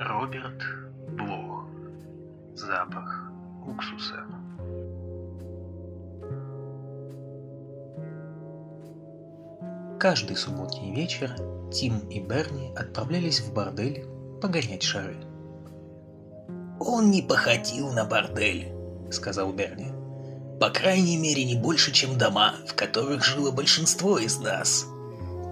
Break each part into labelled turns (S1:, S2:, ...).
S1: Роберт Блох. Запах уксуса.
S2: Каждый субботний вечер Тим и Берни отправлялись в бордель погонять шары.
S3: «Он не походил на бордель», — сказал Берни. «По крайней мере, не больше, чем дома, в которых жило большинство из нас.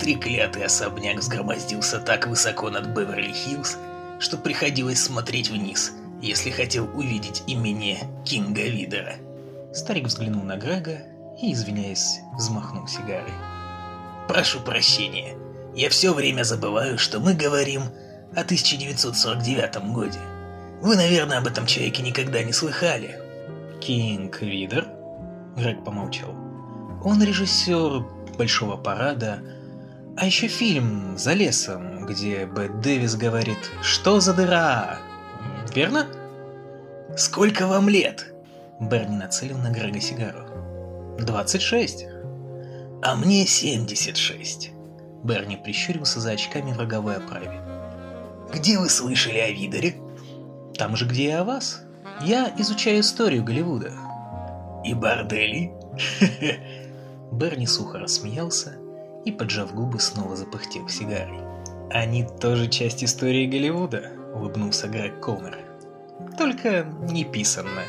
S3: Треклятый особняк взгромоздился так высоко над Беверли-Хиллз, что приходилось смотреть вниз, если хотел увидеть имение Кинга Видера».
S2: Старик взглянул на Грега и, извиняясь, взмахнул сигарой.
S3: «Прошу прощения, я все время забываю, что мы говорим о 1949 годе. Вы, наверное, об этом человеке никогда не слыхали.
S2: Кинг Видер? Грег помолчал. Он режиссер Большого парада, а еще фильм «За лесом», где Бет Дэвис говорит «Что за дыра?» Верно?
S3: Сколько вам лет?
S2: Берни нацелил на Грега сигару. «Двадцать шесть».
S3: «А мне семьдесят шесть».
S2: Берни прищурился за очками в роговой оправе.
S3: «Где вы слышали о Видере?»
S2: Там же, где и о вас. Я изучаю историю Голливуда.
S3: И борделей?
S2: Берни сухо рассмеялся и, поджав губы, снова запыхтел сигарой. «Они тоже часть истории Голливуда», — улыбнулся Грег Колмер. «Только не писанная».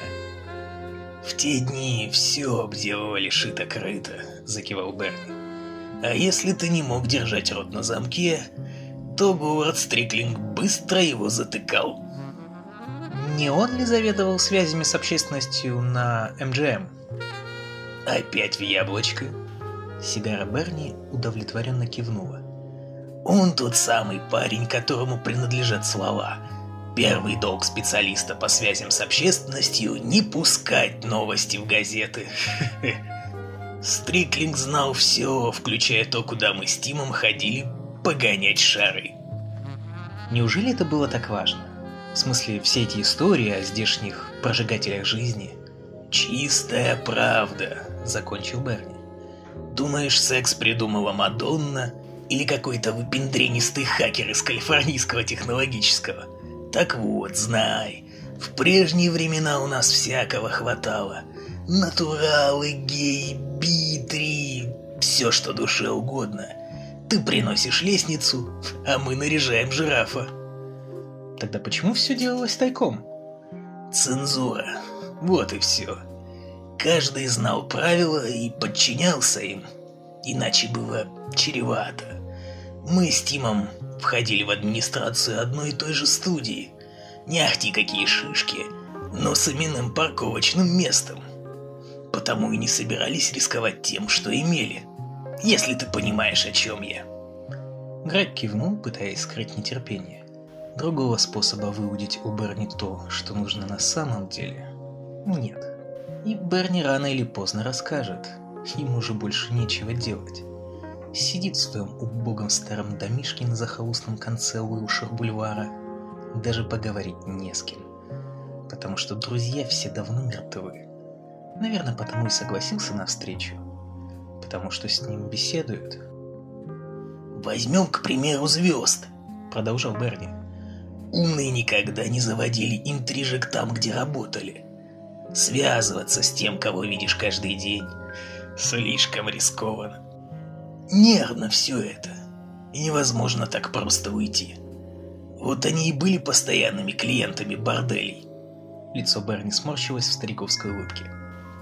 S3: «В те дни все обделывали шито-крыто», — закивал Берни. «А если ты не мог держать рот на замке, то Говард Стриклинг быстро его затыкал».
S2: Не он ли заведовал связями с общественностью на МГМ?
S3: Опять в яблочко.
S2: Сигара Берни удовлетворенно кивнула.
S3: Он тот самый парень, которому принадлежат слова. Первый долг специалиста по связям с общественностью – не пускать новости в газеты. Стриклинг знал все, включая то, куда мы с Тимом ходили погонять шары.
S2: Неужели это было так важно? В смысле, все эти истории о здешних прожигателях жизни.
S3: «Чистая правда», — закончил Берни. «Думаешь, секс придумала Мадонна или какой-то выпендренистый хакер из калифорнийского технологического? Так вот, знай, в прежние времена у нас всякого хватало. Натуралы, гей, битри, все, что душе угодно. Ты приносишь лестницу, а мы наряжаем жирафа».
S2: Тогда почему все делалось тайком?
S3: Цензура. Вот и все. Каждый знал правила и подчинялся им. Иначе было чревато. Мы с Тимом входили в администрацию одной и той же студии. Не ахти какие шишки, но с именным парковочным местом. Потому и не собирались рисковать тем, что имели. Если ты понимаешь, о чем я.
S2: Грег кивнул, пытаясь скрыть нетерпение. Другого способа выудить у Берни то, что нужно на самом деле, нет. И Берни рано или поздно расскажет. Ему уже больше нечего делать. Сидит в своем убогом старом домишке на захолустном конце Уилшир бульвара. Даже поговорить не с кем. Потому что друзья все давно мертвы. Наверное, потому и согласился на встречу. Потому что с ним беседуют.
S3: «Возьмем, к примеру, звезд», — продолжал Берни. Умные никогда не заводили интрижек там, где работали. Связываться с тем, кого видишь каждый день, слишком рискованно. Нервно все это, и невозможно так просто уйти. Вот они и были постоянными клиентами борделей.
S2: Лицо Берни сморщилось в стариковской улыбке.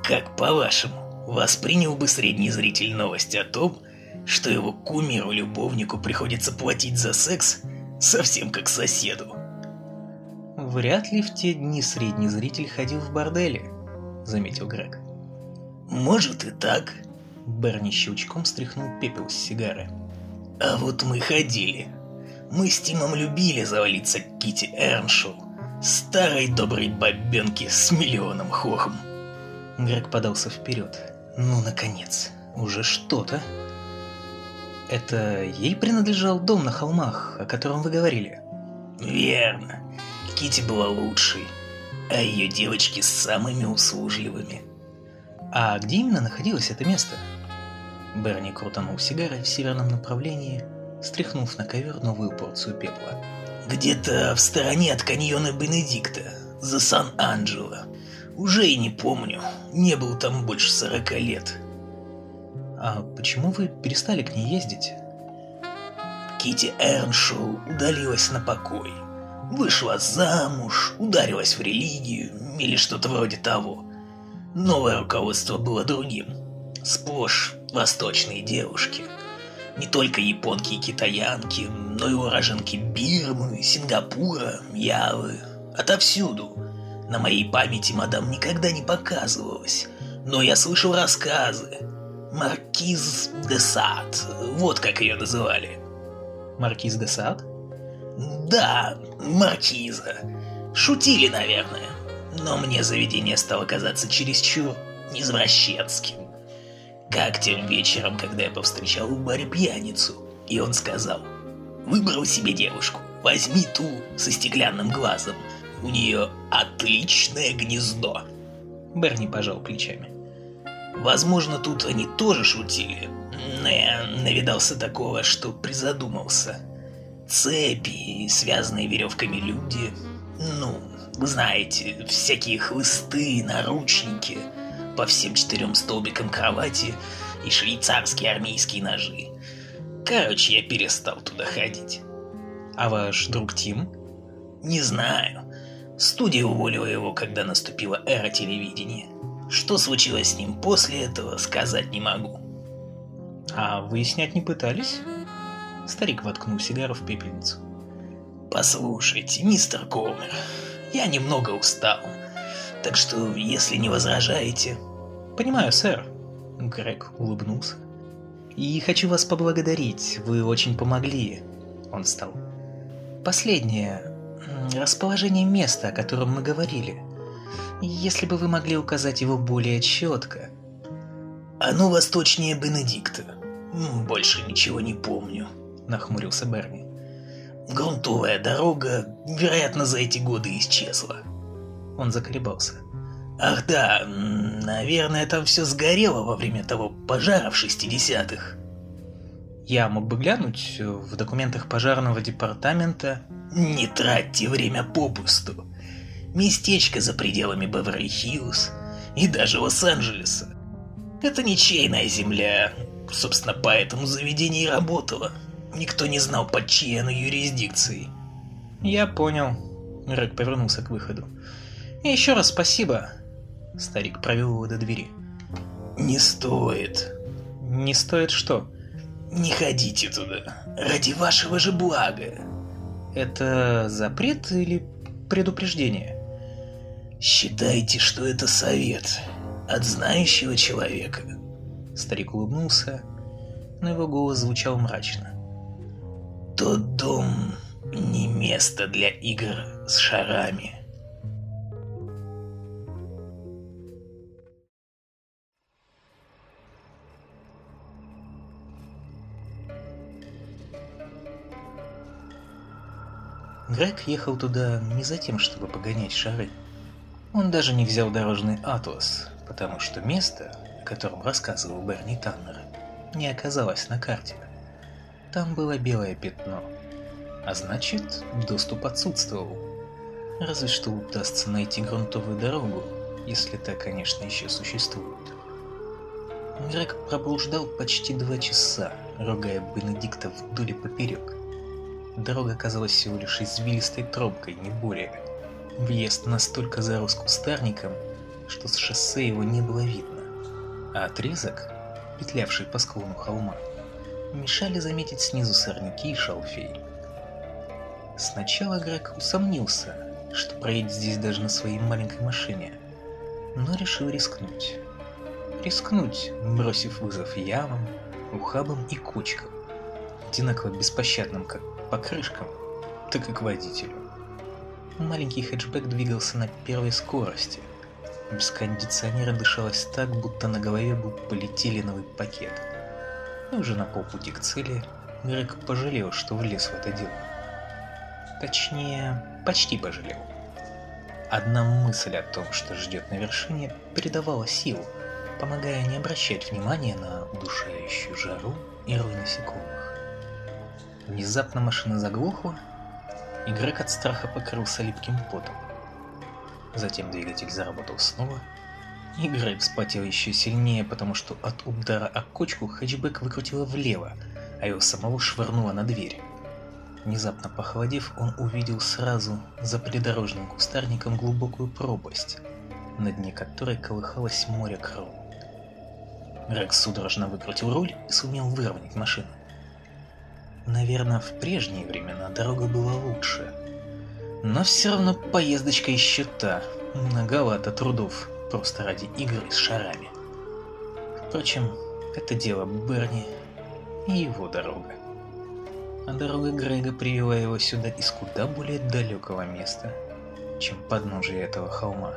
S3: Как по-вашему, воспринял бы средний зритель новость о том, что его кумиру-любовнику приходится платить за секс совсем как соседу?
S2: Вряд ли в те дни средний зритель ходил в борделе, заметил Грег.
S3: Может и так.
S2: Берни щелчком стряхнул пепел с сигары.
S3: А вот мы ходили. Мы с Тимом любили завалиться к Кити Эрншоу, старой доброй бабенке с миллионом хохом.
S2: Грег подался вперед. Ну, наконец, уже что-то. Это ей принадлежал дом на холмах, о котором вы говорили?
S3: Верно. Кити была лучшей, а ее девочки самыми услужливыми.
S2: А где именно находилось это место? Берни крутанул сигарой в северном направлении, стряхнув на ковер новую порцию пепла.
S3: Где-то в стороне от каньона Бенедикта, за Сан-Анджело. Уже и не помню, не был там больше сорока лет.
S2: А почему вы перестали к ней ездить?
S3: Кити Эрншоу удалилась на покой. Вышла замуж, ударилась в религию или что-то вроде того. Новое руководство было другим. Сплошь восточные девушки. Не только японки и китаянки, но и уроженки Бирмы, Сингапура, Явы. Отовсюду. На моей памяти мадам никогда не показывалась, но я слышал рассказы. Маркиз де Сад, вот как ее называли.
S2: Маркиз де Сад?
S3: Да, маркиза. Шутили, наверное. Но мне заведение стало казаться чересчур извращенским. Как тем вечером, когда я повстречал в баре пьяницу, и он сказал, «Выбрал себе девушку, возьми ту со стеклянным глазом, у нее отличное гнездо».
S2: Берни пожал плечами.
S3: Возможно, тут они тоже шутили, но я навидался такого, что призадумался. Цепи, связанные веревками люди, ну, вы знаете, всякие хлысты, наручники по всем четырем столбикам кровати и швейцарские армейские ножи. Короче, я перестал туда ходить.
S2: А ваш друг Тим?
S3: Не знаю. Студия уволила его, когда наступила эра телевидения. Что случилось с ним после этого, сказать не могу.
S2: А выяснять не пытались? Старик воткнул сигару в пепельницу.
S3: Послушайте, мистер Колмер, я немного устал. Так что, если не возражаете...
S2: Понимаю, сэр. Грег улыбнулся. И хочу вас поблагодарить, вы очень помогли. Он встал. Последнее. Расположение места, о котором мы говорили. Если бы вы могли указать его более четко.
S3: Оно восточнее Бенедикта. Больше ничего не помню,
S2: нахмурился Берни.
S3: Грунтовая дорога, вероятно, за эти годы исчезла.
S2: Он заколебался.
S3: Ах да, наверное, там все сгорело во время того пожара в 60-х.
S2: Я мог бы глянуть в документах пожарного департамента.
S3: Не тратьте время попусту. Местечко за пределами Беверли-Хиллз и даже Лос-Анджелеса. Это ничейная земля, собственно, поэтому заведение и работало. Никто не знал, под чьей оно юрисдикцией.
S2: Я понял. Рэг повернулся к выходу. И еще раз спасибо. Старик провел его до двери.
S3: Не стоит.
S2: Не стоит что?
S3: Не ходите туда. Ради вашего же блага.
S2: Это запрет или предупреждение?
S3: Считайте, что это совет от знающего человека.
S2: Старик улыбнулся, но его голос звучал мрачно.
S3: Тот дом не место для игр с шарами.
S2: Грег ехал туда не за тем, чтобы погонять шары. Он даже не взял дорожный атлас, потому что место, о котором рассказывал Берни Таннер, не оказалось на карте. Там было белое пятно, а значит, доступ отсутствовал. Разве что удастся найти грунтовую дорогу, если та, конечно, еще существует. Грег проблуждал почти два часа, ругая Бенедикта вдоль и поперек. Дорога казалась всего лишь извилистой тропкой, не более. Въезд настолько зарос кустарником, что с шоссе его не было видно, а отрезок, петлявший по склону холма, мешали заметить снизу сорняки и шалфей. Сначала Грег усомнился, что проедет здесь даже на своей маленькой машине, но решил рискнуть. Рискнуть, бросив вызов ямам, ухабам и кучкам, одинаково беспощадным как покрышкам, так и к водителю. Маленький хэтчбэк двигался на первой скорости. Без кондиционера дышалось так, будто на голове был полиэтиленовый пакет. И уже на полпути к цели Грег пожалел, что влез в это дело. Точнее, почти пожалел. Одна мысль о том, что ждет на вершине, придавала сил, помогая не обращать внимания на удушающую жару и рой насекомых. Внезапно машина заглохла, и Грег от страха покрылся липким потом. Затем двигатель заработал снова, и Грег вспотел еще сильнее, потому что от удара о кочку хэтчбэк выкрутило влево, а его самого швырнуло на дверь. Внезапно похолодев, он увидел сразу за придорожным кустарником глубокую пропасть, на дне которой колыхалось море крови. Грег судорожно выкрутил руль и сумел выровнять машину. Наверное, в прежние времена дорога была лучше. Но все равно поездочка еще та, многовато трудов, просто ради игры с шарами. Впрочем, это дело Берни и его дорога. А дорога Грега привела его сюда из куда более далекого места, чем подножие этого холма.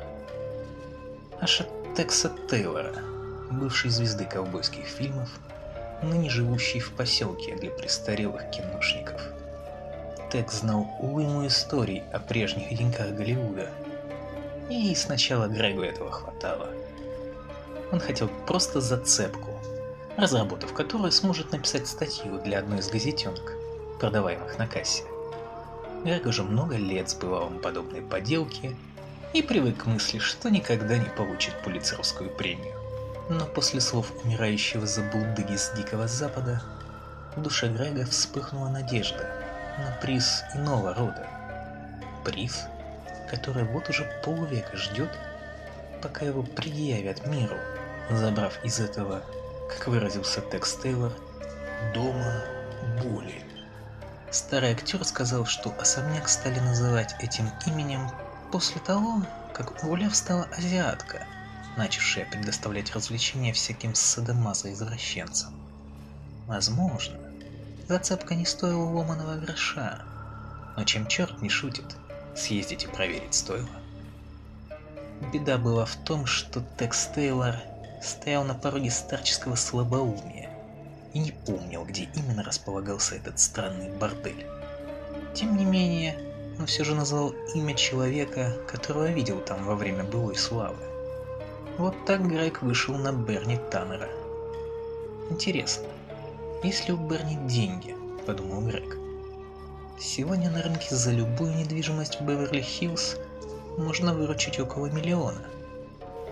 S2: Аж от Текса Тейлора, бывшей звезды ковбойских фильмов, ныне живущий в поселке для престарелых киношников. Тек знал уйму историй о прежних деньках Голливуда, и сначала Грегу этого хватало. Он хотел просто зацепку, разработав которую сможет написать статью для одной из газетенок, продаваемых на кассе. Грег уже много лет сбывал им подобные поделки и привык к мысли, что никогда не получит пулицеровскую премию. Но после слов умирающего забулдыги с Дикого Запада, в душе Грега вспыхнула надежда на приз иного рода. Приз, который вот уже полвека ждет, пока его предъявят миру, забрав из этого, как выразился Текс Тейлор, дома боли. Старый актер сказал, что особняк стали называть этим именем после того, как у Оля встала азиатка – начавшая предоставлять развлечения всяким садомазо-извращенцам. Возможно, зацепка не стоила ломаного гроша, но чем черт не шутит, съездить и проверить стоило. Беда была в том, что Текс Тейлор стоял на пороге старческого слабоумия и не помнил, где именно располагался этот странный бордель. Тем не менее, он все же назвал имя человека, которого видел там во время былой славы. Вот так Грег вышел на Берни Таннера. Интересно, есть ли у Берни деньги, подумал Грег. Сегодня на рынке за любую недвижимость в Беверли-Хиллз можно выручить около миллиона.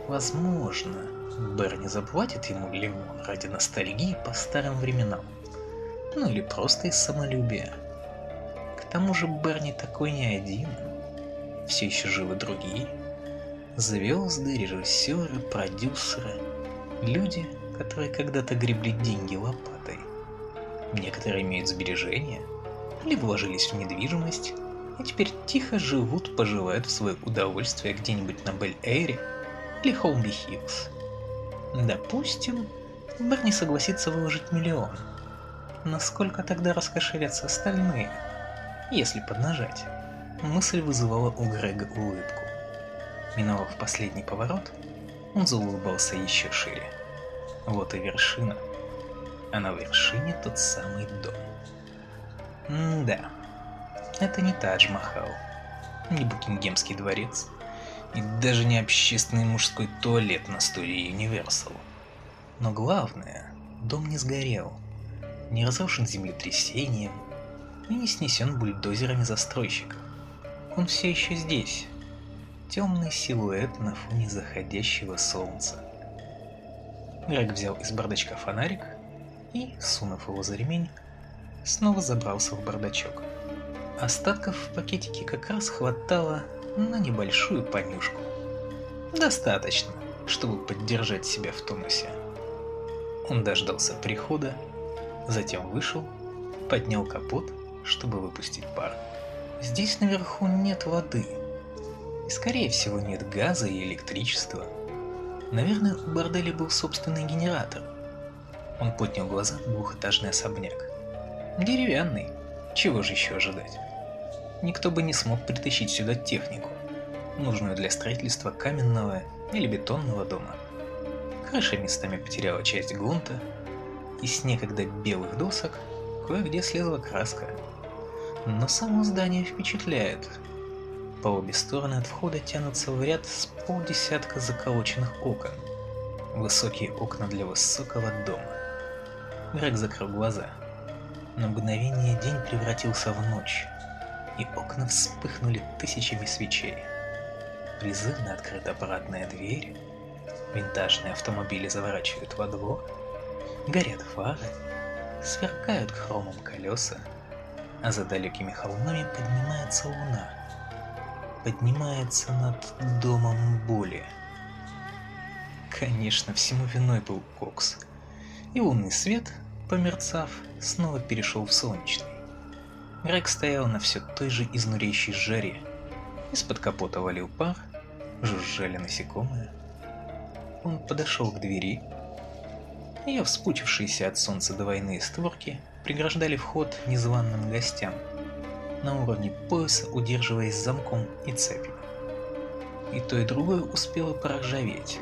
S2: Возможно, Берни заплатит ему лимон ради ностальгии по старым временам. Ну или просто из самолюбия. К тому же Берни такой не один. Все еще живы другие. Звезды, режиссеры, продюсеры, люди, которые когда-то гребли деньги лопатой. Некоторые имеют сбережения, или вложились в недвижимость, и теперь тихо живут, поживают в свое удовольствие где-нибудь на Бель-Эйре или Холмби-Хиллз. Допустим, Берни согласится выложить миллион. Насколько тогда раскошелятся остальные, если поднажать? Мысль вызывала у Грега улыбку. Миновав последний поворот, он заулыбался еще шире. Вот и вершина. А на вершине тот самый дом. М-да, это не Тадж-Махал, не Букингемский дворец, и даже не общественный мужской туалет на студии Universal. Но главное, дом не сгорел, не разрушен землетрясением и не снесен бульдозерами застройщиков. Он все еще здесь, темный силуэт на фоне заходящего солнца. Грег взял из бардачка фонарик и, сунув его за ремень, снова забрался в бардачок. Остатков в пакетике как раз хватало на небольшую понюшку. Достаточно, чтобы поддержать себя в тонусе. Он дождался прихода, затем вышел, поднял капот, чтобы выпустить пар. Здесь наверху нет воды, и скорее всего нет газа и электричества. Наверное, у борделя был собственный генератор. Он поднял глаза на двухэтажный особняк. Деревянный. Чего же еще ожидать? Никто бы не смог притащить сюда технику, нужную для строительства каменного или бетонного дома. Крыша местами потеряла часть грунта, и с некогда белых досок кое-где слезла краска. Но само здание впечатляет, по обе стороны от входа тянутся в ряд с полдесятка заколоченных окон. Высокие окна для высокого дома. Грег закрыл глаза. На мгновение день превратился в ночь. и окна вспыхнули тысячами свечей. Призывно открыта парадная дверь, винтажные автомобили заворачивают во двор, горят фары, сверкают хромом колеса, а за далекими холмами поднимается луна. Поднимается над домом боли. Конечно, всему виной был кокс. И лунный свет, померцав, снова перешел в солнечный. Грег стоял на все той же изнуряющей жаре. Из-под капота валил пар, жужжали насекомые. Он подошел к двери. Ее вспучившиеся от солнца двойные створки преграждали вход незваным гостям, на уровне пояса удерживаясь замком и цепью. И то и другое успело поржаветь.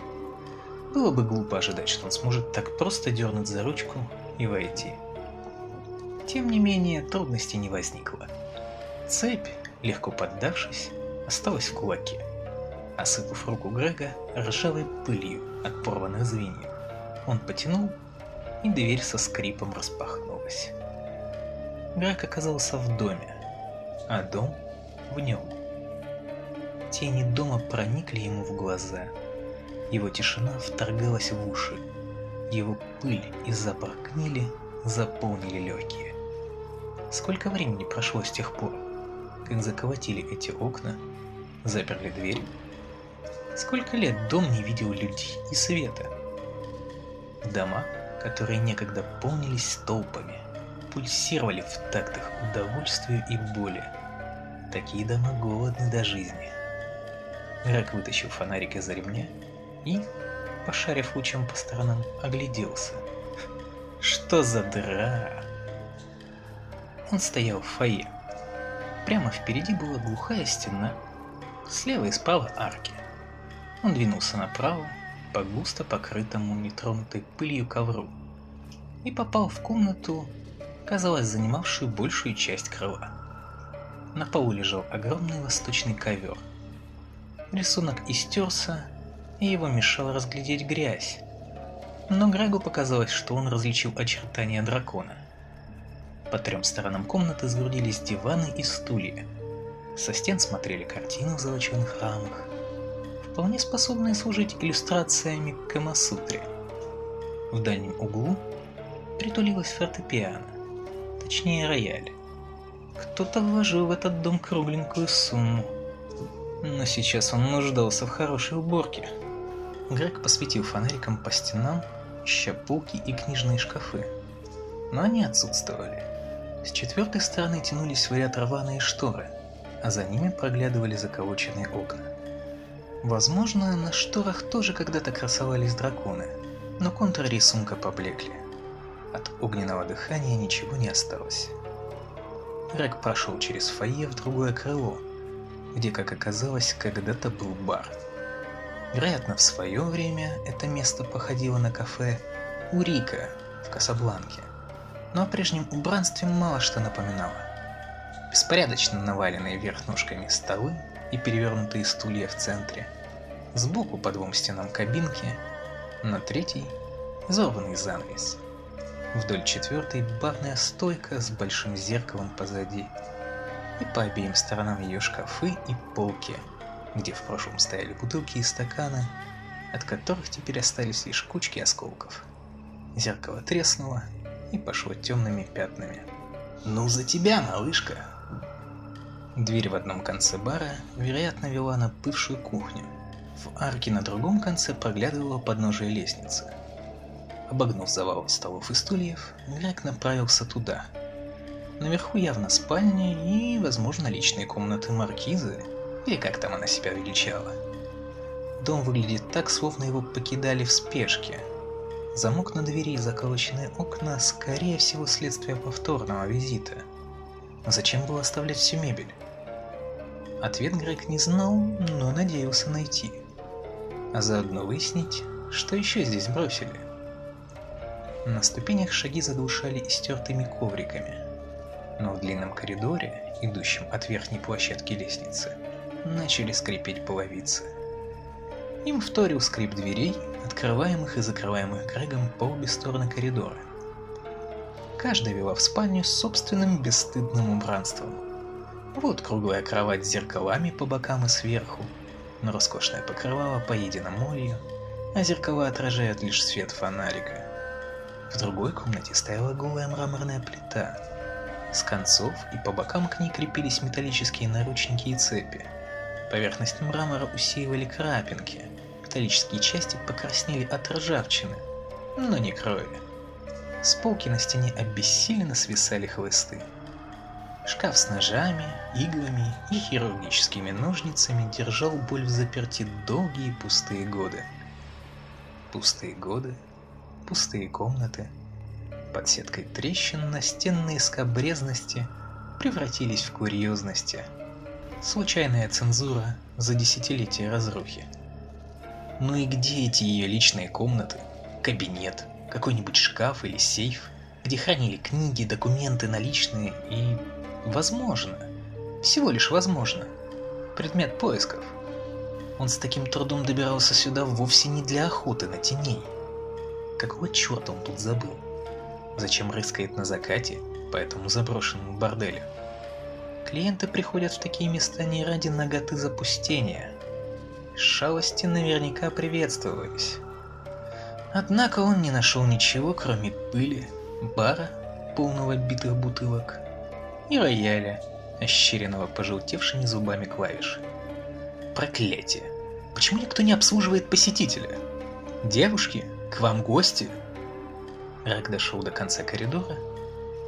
S2: Было бы глупо ожидать, что он сможет так просто дернуть за ручку и войти. Тем не менее, трудностей не возникло. Цепь, легко поддавшись, осталась в кулаке, осыпав руку Грега ржавой пылью от порванных звеньев. Он потянул, и дверь со скрипом распахнулась. Грег оказался в доме, а дом в нем. Тени дома проникли ему в глаза. Его тишина вторгалась в уши. Его пыль и запах гнили заполнили легкие. Сколько времени прошло с тех пор, как заколотили эти окна, заперли дверь? Сколько лет дом не видел людей и света? Дома, которые некогда полнились толпами, пульсировали в тактах удовольствию и боли. Такие дома голодны до жизни. Рак вытащил фонарик из-за ремня и, пошарив лучом по сторонам, огляделся. Что за дыра? Он стоял в фойе. Прямо впереди была глухая стена, слева и справа арки. Он двинулся направо, по густо покрытому нетронутой пылью ковру, и попал в комнату, казалось, занимавшую большую часть крыла. На полу лежал огромный восточный ковер. Рисунок истерся, и его мешало разглядеть грязь. Но Грегу показалось, что он различил очертания дракона. По трем сторонам комнаты сгрудились диваны и стулья. Со стен смотрели картины в золоченых рамах, вполне способные служить иллюстрациями к Камасутре. В дальнем углу притулилась фортепиано, точнее рояль. Кто-то вложил в этот дом кругленькую сумму. Но сейчас он нуждался в хорошей уборке. Грег посветил фонариком по стенам, ища полки и книжные шкафы. Но они отсутствовали. С четвертой стороны тянулись в ряд рваные шторы, а за ними проглядывали заколоченные окна. Возможно, на шторах тоже когда-то красовались драконы, но контуры рисунка поблекли. От огненного дыхания ничего не осталось. Рэг прошел через фойе в другое крыло, где, как оказалось, когда-то был бар. Вероятно, в свое время это место походило на кафе «Урика» в Касабланке но о прежнем убранстве мало что напоминало. Беспорядочно наваленные вверх ножками столы и перевернутые стулья в центре, сбоку по двум стенам кабинки, на третий – изорванный занавес. Вдоль четвертой – барная стойка с большим зеркалом позади, и по обеим сторонам ее шкафы и полки, где в прошлом стояли бутылки и стаканы, от которых теперь остались лишь кучки осколков. Зеркало треснуло, и пошло темными пятнами. «Ну за тебя, малышка!» Дверь в одном конце бара, вероятно, вела на бывшую кухню. В арке на другом конце проглядывало подножие лестницы. Обогнув завал столов и стульев, Грег направился туда. Наверху явно спальня и, возможно, личные комнаты маркизы, или как там она себя величала. Дом выглядит так, словно его покидали в спешке, Замок на двери и заколоченные окна, скорее всего, следствие повторного визита. Зачем было оставлять всю мебель? Ответ Грег не знал, но надеялся найти. А заодно выяснить, что еще здесь бросили. На ступенях шаги заглушали истертыми ковриками. Но в длинном коридоре, идущем от верхней площадки лестницы, начали скрипеть половицы. Им вторил скрип дверей, открываемых и закрываемых Грегом по обе стороны коридора. Каждая вела в спальню с собственным бесстыдным убранством. Вот круглая кровать с зеркалами по бокам и сверху, но роскошное покрывало поедено молью, а зеркала отражают лишь свет фонарика. В другой комнате стояла голая мраморная плита. С концов и по бокам к ней крепились металлические наручники и цепи. Поверхность мрамора усеивали крапинки. Металлические части покраснели от ржавчины, но не крови. С полки на стене обессиленно свисали хлысты. Шкаф с ножами, иглами и хирургическими ножницами держал боль в заперти долгие пустые годы. Пустые годы, пустые комнаты, под сеткой трещин настенные скобрезности превратились в курьезности. Случайная цензура за десятилетия разрухи. Ну и где эти ее личные комнаты, кабинет, какой-нибудь шкаф или сейф, где хранили книги, документы наличные и Возможно. Всего лишь возможно. Предмет поисков. Он с таким трудом добирался сюда вовсе не для охоты на теней. Какого черта он тут забыл? Зачем рыскает на закате по этому заброшенному борделю? Клиенты приходят в такие места не ради наготы запустения. Шалости наверняка приветствовались. Однако он не нашел ничего, кроме пыли, бара, полного битых бутылок, и рояля, ощеренного пожелтевшими зубами клавиш. Проклятие! Почему никто не обслуживает посетителя? Девушки, к вам гости? Рак дошел до конца коридора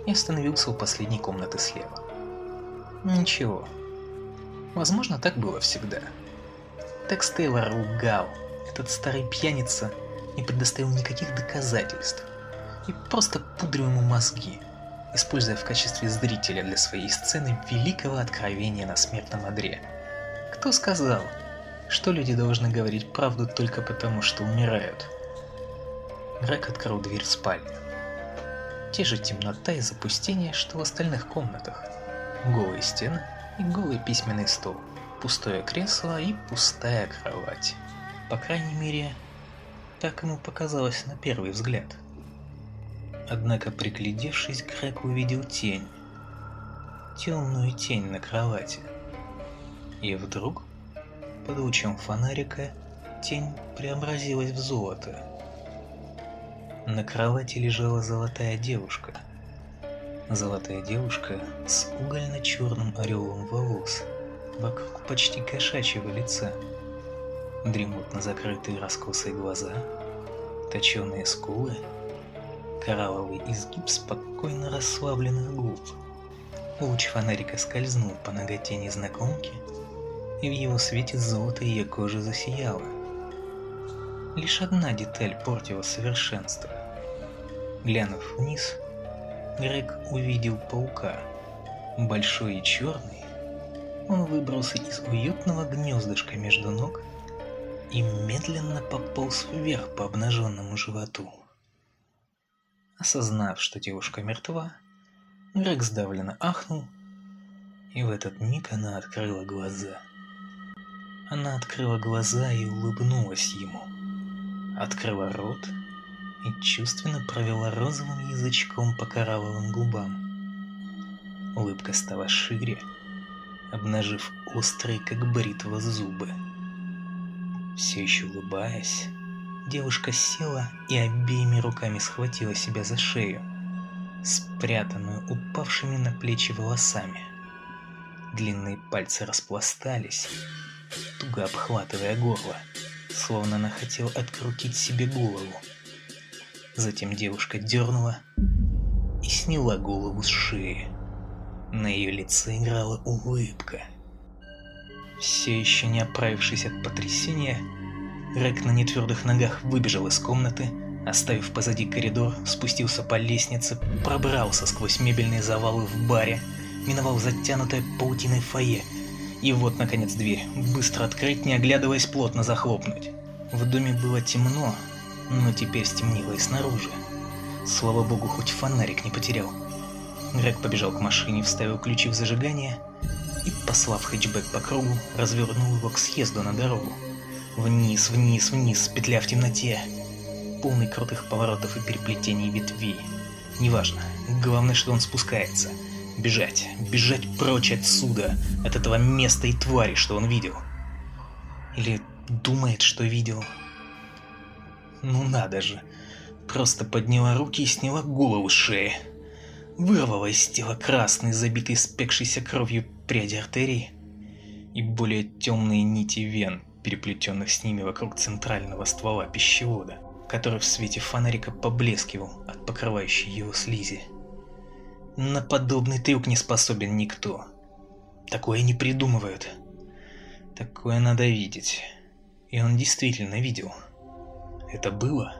S2: и остановился у последней комнаты слева. Ничего. Возможно, так было всегда. Текс Тейлор лгал. Этот старый пьяница не предоставил никаких доказательств и просто пудрил ему мозги используя в качестве зрителя для своей сцены великого откровения на смертном одре. Кто сказал, что люди должны говорить правду только потому, что умирают? Грег открыл дверь в спальню. Те же темнота и запустение, что в остальных комнатах. Голые стены и голый письменный стол, пустое кресло и пустая кровать. По крайней мере, так ему показалось на первый взгляд. Однако, приглядевшись, Грег увидел тень. Темную тень на кровати. И вдруг, под лучом фонарика, тень преобразилась в золото. На кровати лежала золотая девушка. Золотая девушка с угольно-черным орелом волос, вокруг почти кошачьего лица. Дремотно закрытые раскосые глаза, точеные скулы — коралловый изгиб спокойно расслабленных губ. Луч фонарика скользнул по ноготе незнакомки, и в его свете золото ее кожи засияло. Лишь одна деталь портила совершенство. Глянув вниз, Грег увидел паука. Большой и черный, он выбрался из уютного гнездышка между ног и медленно пополз вверх по обнаженному животу. Осознав, что девушка мертва, Грег сдавленно ахнул, и в этот миг она открыла глаза. Она открыла глаза и улыбнулась ему. Открыла рот и чувственно провела розовым язычком по коралловым губам. Улыбка стала шире, обнажив острые, как бритва, зубы. Все еще улыбаясь, Девушка села и обеими руками схватила себя за шею, спрятанную упавшими на плечи волосами. Длинные пальцы распластались, туго обхватывая горло, словно она хотела открутить себе голову. Затем девушка дернула и сняла голову с шеи. На ее лице играла улыбка. Все еще не оправившись от потрясения, Рэк на нетвердых ногах выбежал из комнаты, оставив позади коридор, спустился по лестнице, пробрался сквозь мебельные завалы в баре, миновал затянутое паутиной фойе. И вот, наконец, дверь. Быстро открыть, не оглядываясь, плотно захлопнуть. В доме было темно, но теперь стемнело и снаружи. Слава богу, хоть фонарик не потерял. Грег побежал к машине, вставил ключи в зажигание и, послав хэтчбэк по кругу, развернул его к съезду на дорогу. Вниз, вниз, вниз, петля в темноте. Полный крутых поворотов и переплетений ветвей. Неважно, главное, что он спускается. Бежать, бежать прочь отсюда, от этого места и твари, что он видел. Или думает, что видел. Ну надо же. Просто подняла руки и сняла голову с шеи. Вырвала из тела красный, забитый спекшейся кровью пряди артерий и более темные нити вен, переплетенных с ними вокруг центрального ствола пищевода, который в свете фонарика поблескивал от покрывающей его слизи. На подобный трюк не способен никто. Такое не придумывают. Такое надо видеть. И он действительно видел. Это было?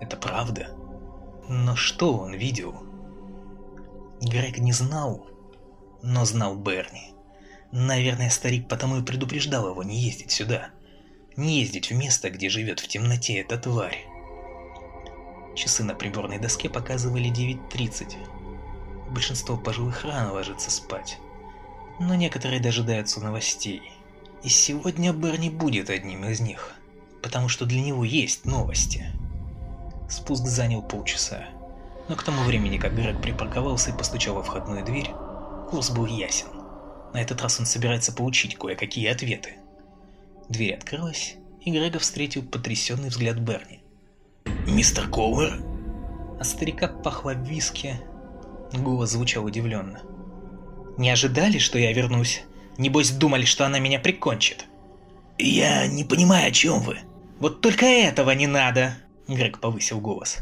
S2: Это правда? Но что он видел? Грег не знал, но знал Берни. Наверное, старик потому и предупреждал его не ездить сюда. Не ездить в место, где живет в темноте эта тварь. Часы на приборной доске показывали 9.30. Большинство пожилых рано ложится спать. Но некоторые дожидаются новостей. И сегодня Берни будет одним из них. Потому что для него есть новости. Спуск занял полчаса. Но к тому времени, как Грег припарковался и постучал во входную дверь, курс был ясен. На этот раз он собирается получить кое-какие ответы. Дверь открылась, и Грега встретил потрясенный взгляд Берни.
S3: «Мистер Коуэр?»
S2: От старика пахло виски. Голос звучал удивленно. «Не ожидали, что я вернусь? Небось думали, что она меня прикончит?»
S3: «Я не понимаю, о чем вы?»
S2: «Вот только этого не надо!» Грег повысил голос.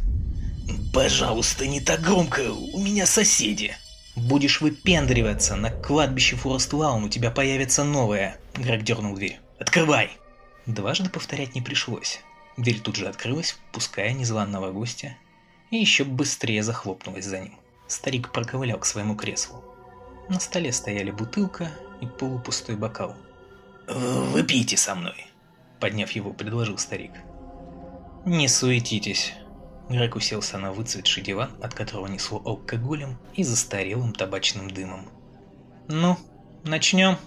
S3: «Пожалуйста, не так громко, у меня соседи!»
S2: Будешь выпендриваться, на кладбище Форестлаун у тебя появится новое. Грег дернул дверь. Открывай! Дважды повторять не пришлось. Дверь тут же открылась, пуская незваного гостя, и еще быстрее захлопнулась за ним. Старик проковылял к своему креслу. На столе стояли бутылка и полупустой бокал.
S3: «Выпейте со мной», — подняв его, предложил старик.
S2: «Не суетитесь», Грег уселся на выцветший диван, от которого несло алкоголем и застарелым табачным дымом. «Ну, начнем?»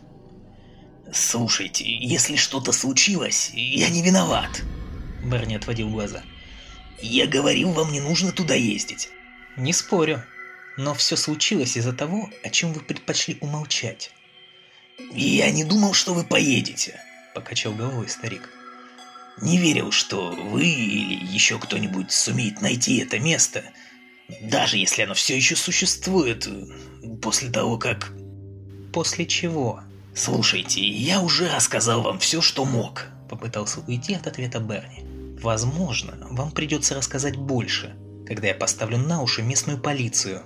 S3: «Слушайте, если что-то случилось, я не виноват!»
S2: Берни отводил глаза.
S3: «Я говорил, вам не нужно туда ездить!»
S2: «Не спорю, но все случилось из-за того, о чем вы предпочли умолчать».
S3: «Я не думал, что вы поедете», —
S2: покачал головой старик.
S3: Не верил, что вы или еще кто-нибудь сумеет найти это место, даже если оно все еще существует, после того, как...
S2: После чего?
S3: Слушайте, я уже рассказал вам все, что мог.
S2: Попытался уйти от ответа Берни. Возможно, вам придется рассказать больше, когда я поставлю на уши местную полицию.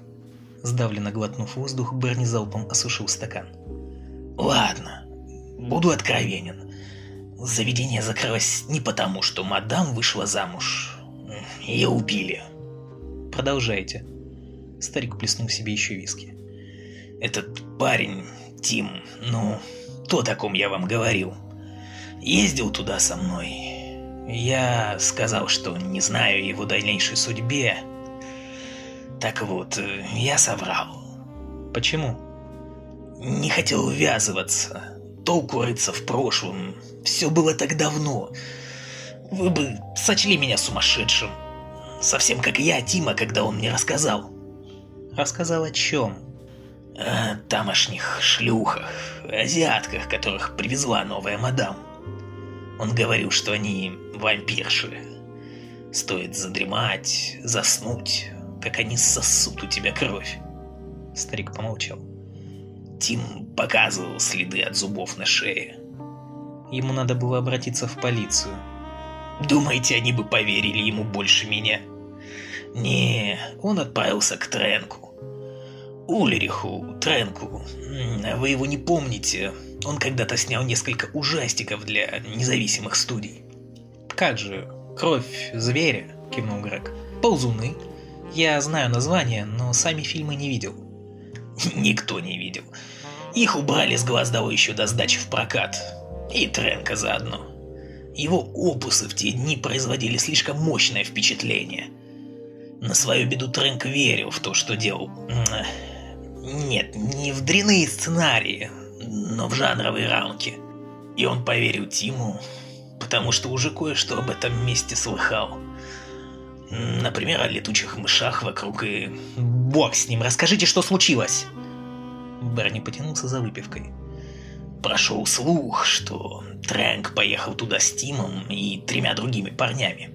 S2: Сдавленно глотнув воздух, Берни залпом осушил стакан.
S3: Ладно, буду откровенен. Заведение закрылось не потому, что мадам вышла замуж. Ее убили.
S2: Продолжайте. Старик плеснул себе еще виски.
S3: Этот парень, Тим, ну, то, о ком я вам говорил, ездил туда со мной. Я сказал, что не знаю его дальнейшей судьбе. Так вот, я соврал.
S2: Почему?
S3: Не хотел ввязываться. Толку рыться в прошлом. Все было так давно. Вы бы сочли меня сумасшедшим. Совсем как я Тима, когда он мне рассказал.
S2: Рассказал о чем?
S3: О тамошних шлюхах, азиатках, которых привезла новая мадам. Он говорил, что они вампирши. Стоит задремать, заснуть, как они сосут у тебя кровь.
S2: Старик помолчал.
S3: Тим показывал следы от зубов на шее.
S2: Ему надо было обратиться в полицию.
S3: Думаете, они бы поверили ему больше меня? Не, он отправился к Тренку. Ульриху, Тренку. Вы его не помните. Он когда-то снял несколько ужастиков для независимых студий.
S2: Как же, кровь зверя, кивнул Грег. Ползуны. Я знаю название, но сами фильмы не видел.
S3: Никто не видел. Их убрали с глаз дало еще до сдачи в прокат. И Тренка заодно. Его опусы в те дни производили слишком мощное впечатление. На свою беду Тренк верил в то, что делал. Нет, не в дряные сценарии, но в жанровые рамки. И он поверил Тиму, потому что уже кое-что об этом месте слыхал. Например, о летучих мышах вокруг и...
S2: Бог с ним, расскажите, что случилось!» Берни потянулся за выпивкой.
S3: Прошел слух, что Трэнк поехал туда с Тимом и тремя другими парнями.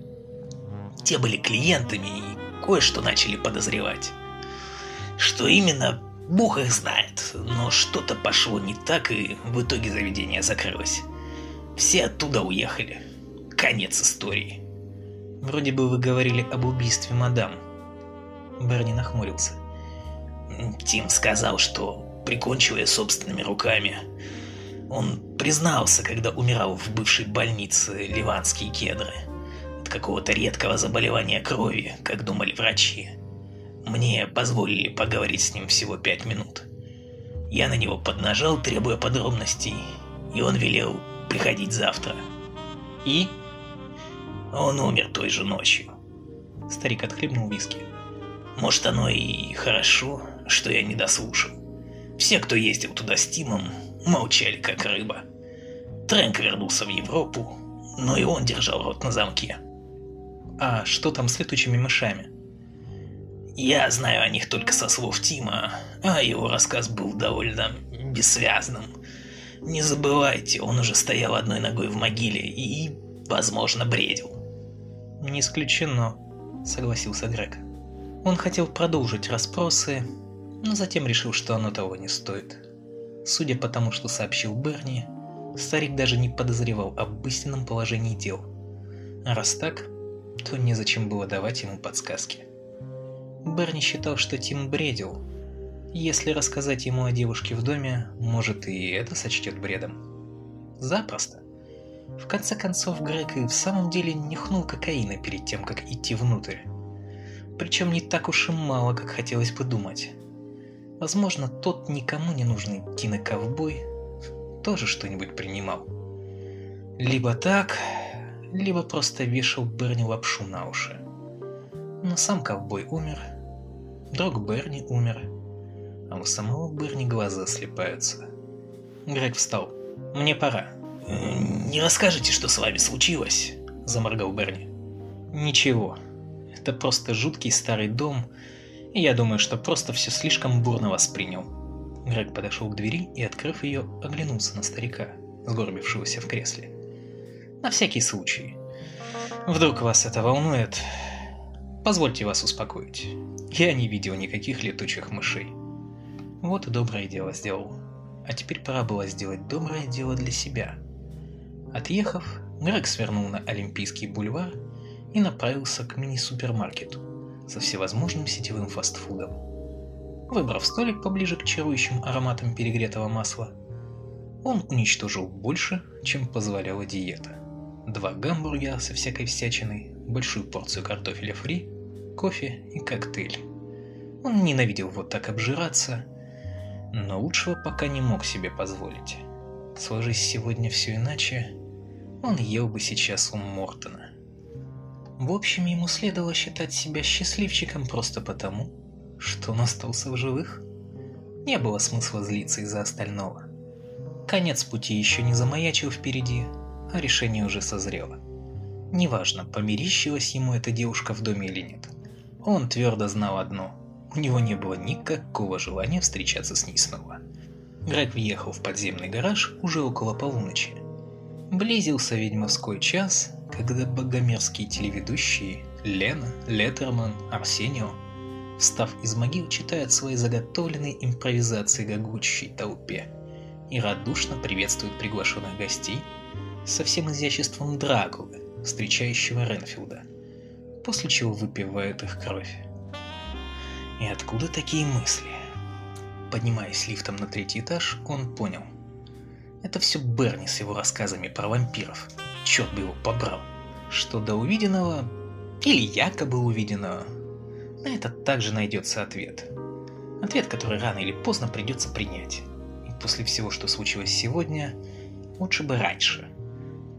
S3: Те были клиентами и кое-что начали подозревать. Что именно, бог их знает, но что-то пошло не так, и в итоге заведение закрылось. Все оттуда уехали. Конец истории.
S2: Вроде бы вы говорили об убийстве мадам. Берни нахмурился.
S3: Тим сказал, что прикончил ее собственными руками. Он признался, когда умирал в бывшей больнице Ливанские кедры. От какого-то редкого заболевания крови, как думали врачи. Мне позволили поговорить с ним всего пять минут. Я на него поднажал, требуя подробностей, и он велел приходить завтра.
S2: И?
S3: Он умер той же ночью.
S2: Старик отхлебнул виски.
S3: Может, оно и хорошо, что я не дослушал. Все, кто ездил туда с Тимом, молчали как рыба. Трэнк вернулся в Европу, но и он держал рот на замке.
S2: А что там с летучими мышами?
S3: Я знаю о них только со слов Тима, а его рассказ был довольно бессвязным. Не забывайте, он уже стоял одной ногой в могиле и, возможно, бредил.
S2: «Не исключено», — согласился Грег. Он хотел продолжить расспросы, но затем решил, что оно того не стоит. Судя по тому, что сообщил Берни, старик даже не подозревал об истинном положении дел. А раз так, то незачем было давать ему подсказки. Берни считал, что Тим бредил. Если рассказать ему о девушке в доме, может и это сочтет бредом. Запросто. В конце концов, Грег и в самом деле нюхнул кокаина перед тем, как идти внутрь. Причем не так уж и мало, как хотелось бы думать. Возможно, тот никому не нужный киноковбой тоже что-нибудь принимал. Либо так, либо просто вешал Берни лапшу на уши. Но сам ковбой умер, друг Берни умер, а у самого Берни глаза слепаются. Грег встал. «Мне пора».
S3: «Не расскажете, что с вами случилось?» – заморгал Берни.
S2: «Ничего. Это просто жуткий старый дом, и я думаю, что просто все слишком бурно воспринял». Грег подошел к двери и, открыв ее, оглянулся на старика, сгорбившегося в кресле. «На всякий случай. Вдруг вас это волнует? Позвольте вас успокоить. Я не видел никаких летучих мышей. Вот и доброе дело сделал. А теперь пора было сделать доброе дело для себя». Отъехав, Грег свернул на Олимпийский бульвар и направился к мини-супермаркету со всевозможным сетевым фастфудом. Выбрав столик поближе к чарующим ароматам перегретого масла, он уничтожил больше, чем позволяла диета. Два гамбургера со всякой всячиной, большую порцию картофеля фри, кофе и коктейль. Он ненавидел вот так обжираться, но лучшего пока не мог себе позволить. Сложись сегодня все иначе, он ел бы сейчас у Мортона. В общем, ему следовало считать себя счастливчиком просто потому, что он остался в живых. Не было смысла злиться из-за остального. Конец пути еще не замаячил впереди, а решение уже созрело. Неважно, померещилась ему эта девушка в доме или нет. Он твердо знал одно – у него не было никакого желания встречаться с ней снова. Грег въехал в подземный гараж уже около полуночи. Близился ведьмовской час, когда богомерзкие телеведущие Лена, Леттерман, Арсенио, встав из могил, читают свои заготовленные импровизации гогучей толпе и радушно приветствуют приглашенных гостей со всем изяществом Дракулы, встречающего Ренфилда, после чего выпивают их кровь. И откуда такие мысли? Поднимаясь лифтом на третий этаж, он понял. Это все Берни с его рассказами про вампиров. Черт бы его побрал. Что до увиденного, или якобы увиденного, на это также найдется ответ. Ответ, который рано или поздно придется принять. И после всего, что случилось сегодня, лучше бы раньше.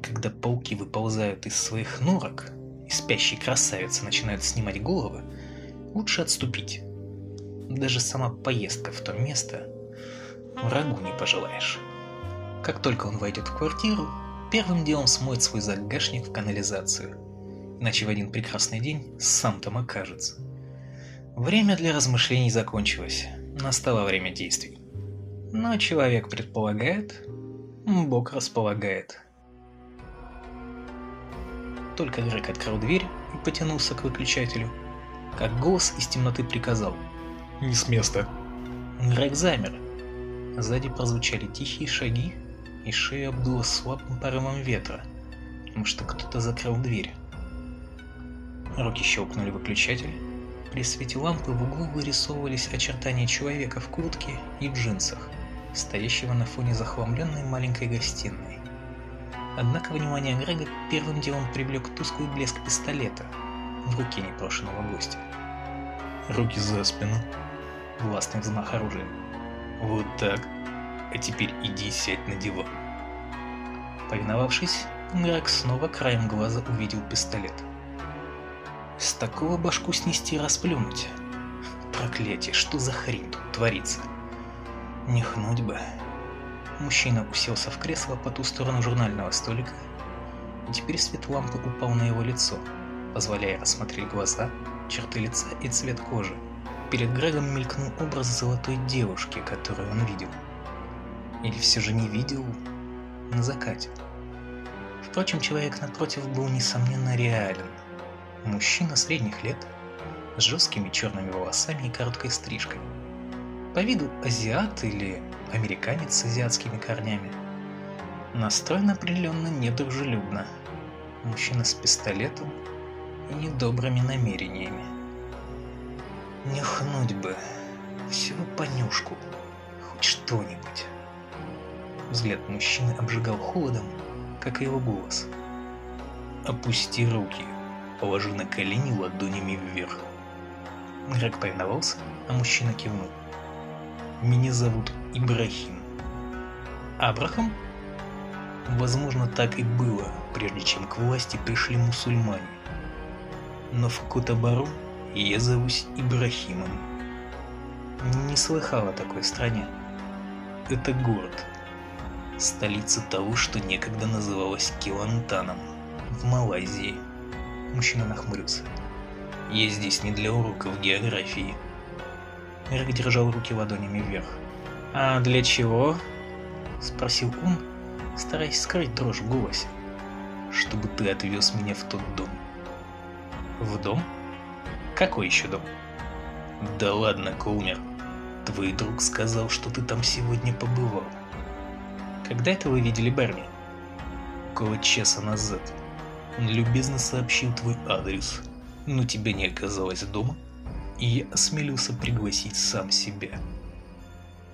S2: Когда пауки выползают из своих норок, и спящие красавицы начинают снимать головы, лучше отступить. Даже сама поездка в то место врагу не пожелаешь. Как только он войдет в квартиру, первым делом смоет свой загашник в канализацию иначе в один прекрасный день сам там окажется. Время для размышлений закончилось, настало время действий. Но человек предполагает, Бог располагает. Только Грег открыл дверь и потянулся к выключателю, как голос из темноты приказал «Не с места!». Грег замер. Сзади прозвучали тихие шаги, и шею обдуло слабым порывом ветра, потому что кто-то закрыл дверь. Руки щелкнули выключатель. При свете лампы в углу вырисовывались очертания человека в куртке и джинсах, стоящего на фоне захламленной маленькой гостиной. Однако внимание Грега первым делом привлек тусклый блеск пистолета в руке непрошенного гостя.
S1: Руки за спину.
S2: Властный взмах оружия.
S1: Вот так. А теперь иди сядь на диван.
S2: Повиновавшись, Грег снова краем глаза увидел пистолет. С такого башку снести и расплюнуть. Проклятие, что за хрень тут творится? Нюхнуть бы. Мужчина уселся в кресло по ту сторону журнального столика, и теперь свет лампы упал на его лицо, позволяя рассмотреть глаза, черты лица и цвет кожи. Перед Грегом мелькнул образ золотой девушки, которую он видел. Или все же не видел на закате. Впрочем, человек напротив был несомненно реален. Мужчина средних лет, с жесткими черными волосами и короткой стрижкой. По виду азиат или американец с азиатскими корнями. Настроен определенно недружелюбно. Мужчина с пистолетом и недобрыми намерениями. Нюхнуть бы, всего понюшку, хоть что-нибудь. Взгляд мужчины обжигал холодом, как и его голос.
S1: «Опусти руки, положи на колени ладонями вверх».
S2: Грег повиновался, а мужчина кивнул.
S1: «Меня зовут Ибрахим».
S2: «Абрахам?»
S1: Возможно, так и было, прежде чем к власти пришли мусульмане. Но в Котабару я зовусь Ибрахимом.
S2: Не слыхал о такой стране.
S1: Это город, столица того, что некогда называлось Килантаном, в Малайзии.
S2: Мужчина нахмурился.
S1: Я здесь не для уроков географии.
S2: Эрик держал руки ладонями вверх. «А для чего?» – спросил он, стараясь скрыть дрожь в голосе.
S1: «Чтобы ты отвез меня в тот дом».
S2: «В дом? Какой еще дом?»
S1: «Да ладно, Колмер. Твой друг сказал, что ты там сегодня побывал».
S2: Когда это вы видели Берни?
S1: Около часа назад. Он любезно сообщил твой адрес, но тебя не оказалось дома, и я осмелился пригласить сам себя.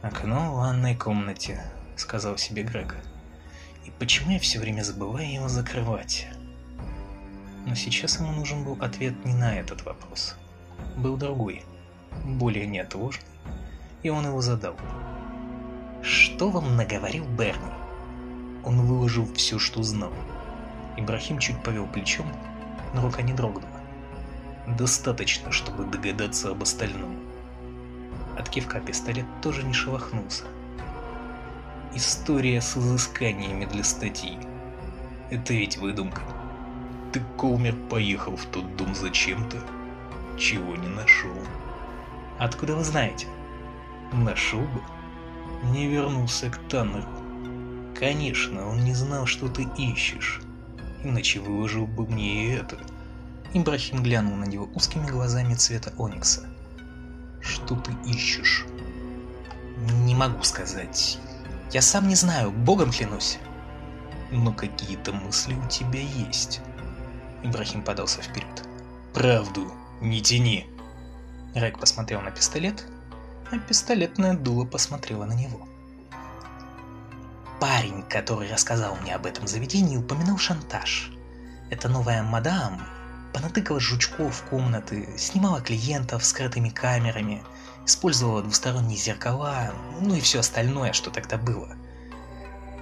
S2: «Окно в ванной комнате», — сказал себе Грег. «И почему я все время забываю его закрывать?» Но сейчас ему нужен был ответ не на этот вопрос. Был другой, более неотложный, и он его задал. Что вам наговорил Берни?
S1: Он выложил все, что знал.
S2: Ибрахим чуть повел плечом, но рука не дрогнула.
S1: Достаточно, чтобы догадаться об остальном.
S2: От кивка пистолет тоже не шелохнулся.
S1: История с изысканиями для статьи. Это ведь выдумка. Ты, Колмер, поехал в тот дом зачем-то, чего не нашел.
S2: Откуда вы знаете?
S1: Нашел бы не вернулся к Таннеру. Конечно, он не знал, что ты ищешь, иначе выложил бы мне и это.
S2: Ибрахим глянул на него узкими глазами цвета оникса.
S1: Что ты ищешь?
S2: Не могу сказать. Я сам не знаю, богом клянусь.
S1: Но какие-то мысли у тебя есть.
S2: Ибрахим подался вперед.
S1: Правду, не тяни.
S2: Рэг посмотрел на пистолет а пистолетное дуло посмотрело на него. Парень, который рассказал мне об этом заведении, упомянул шантаж. Эта новая мадам понатыкала жучков в комнаты, снимала клиентов скрытыми камерами, использовала двусторонние зеркала, ну и все остальное, что тогда было.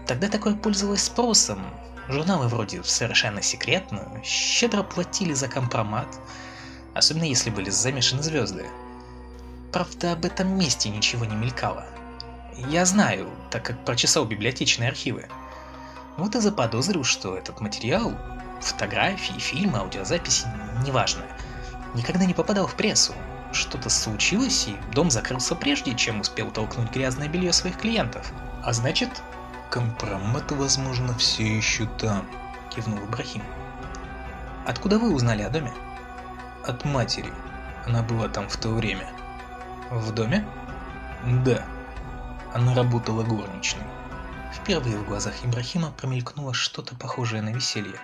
S2: Тогда такое пользовалось спросом. Журналы вроде совершенно секретно, щедро платили за компромат, особенно если были замешаны звезды. Правда, об этом месте ничего не мелькало. Я знаю, так как прочесал библиотечные архивы. Вот и заподозрил, что этот материал, фотографии, фильмы, аудиозаписи, неважно. Никогда не попадал в прессу. Что-то случилось, и дом закрылся прежде, чем успел толкнуть грязное белье своих клиентов. А значит...
S1: Компромат, возможно, все еще там,
S2: кивнул Ибрахим. Откуда вы узнали о доме?
S1: От матери. Она была там в то время.
S2: В доме?
S1: Да. Она работала горничной.
S2: Впервые в глазах Ибрахима промелькнуло что-то похожее на веселье.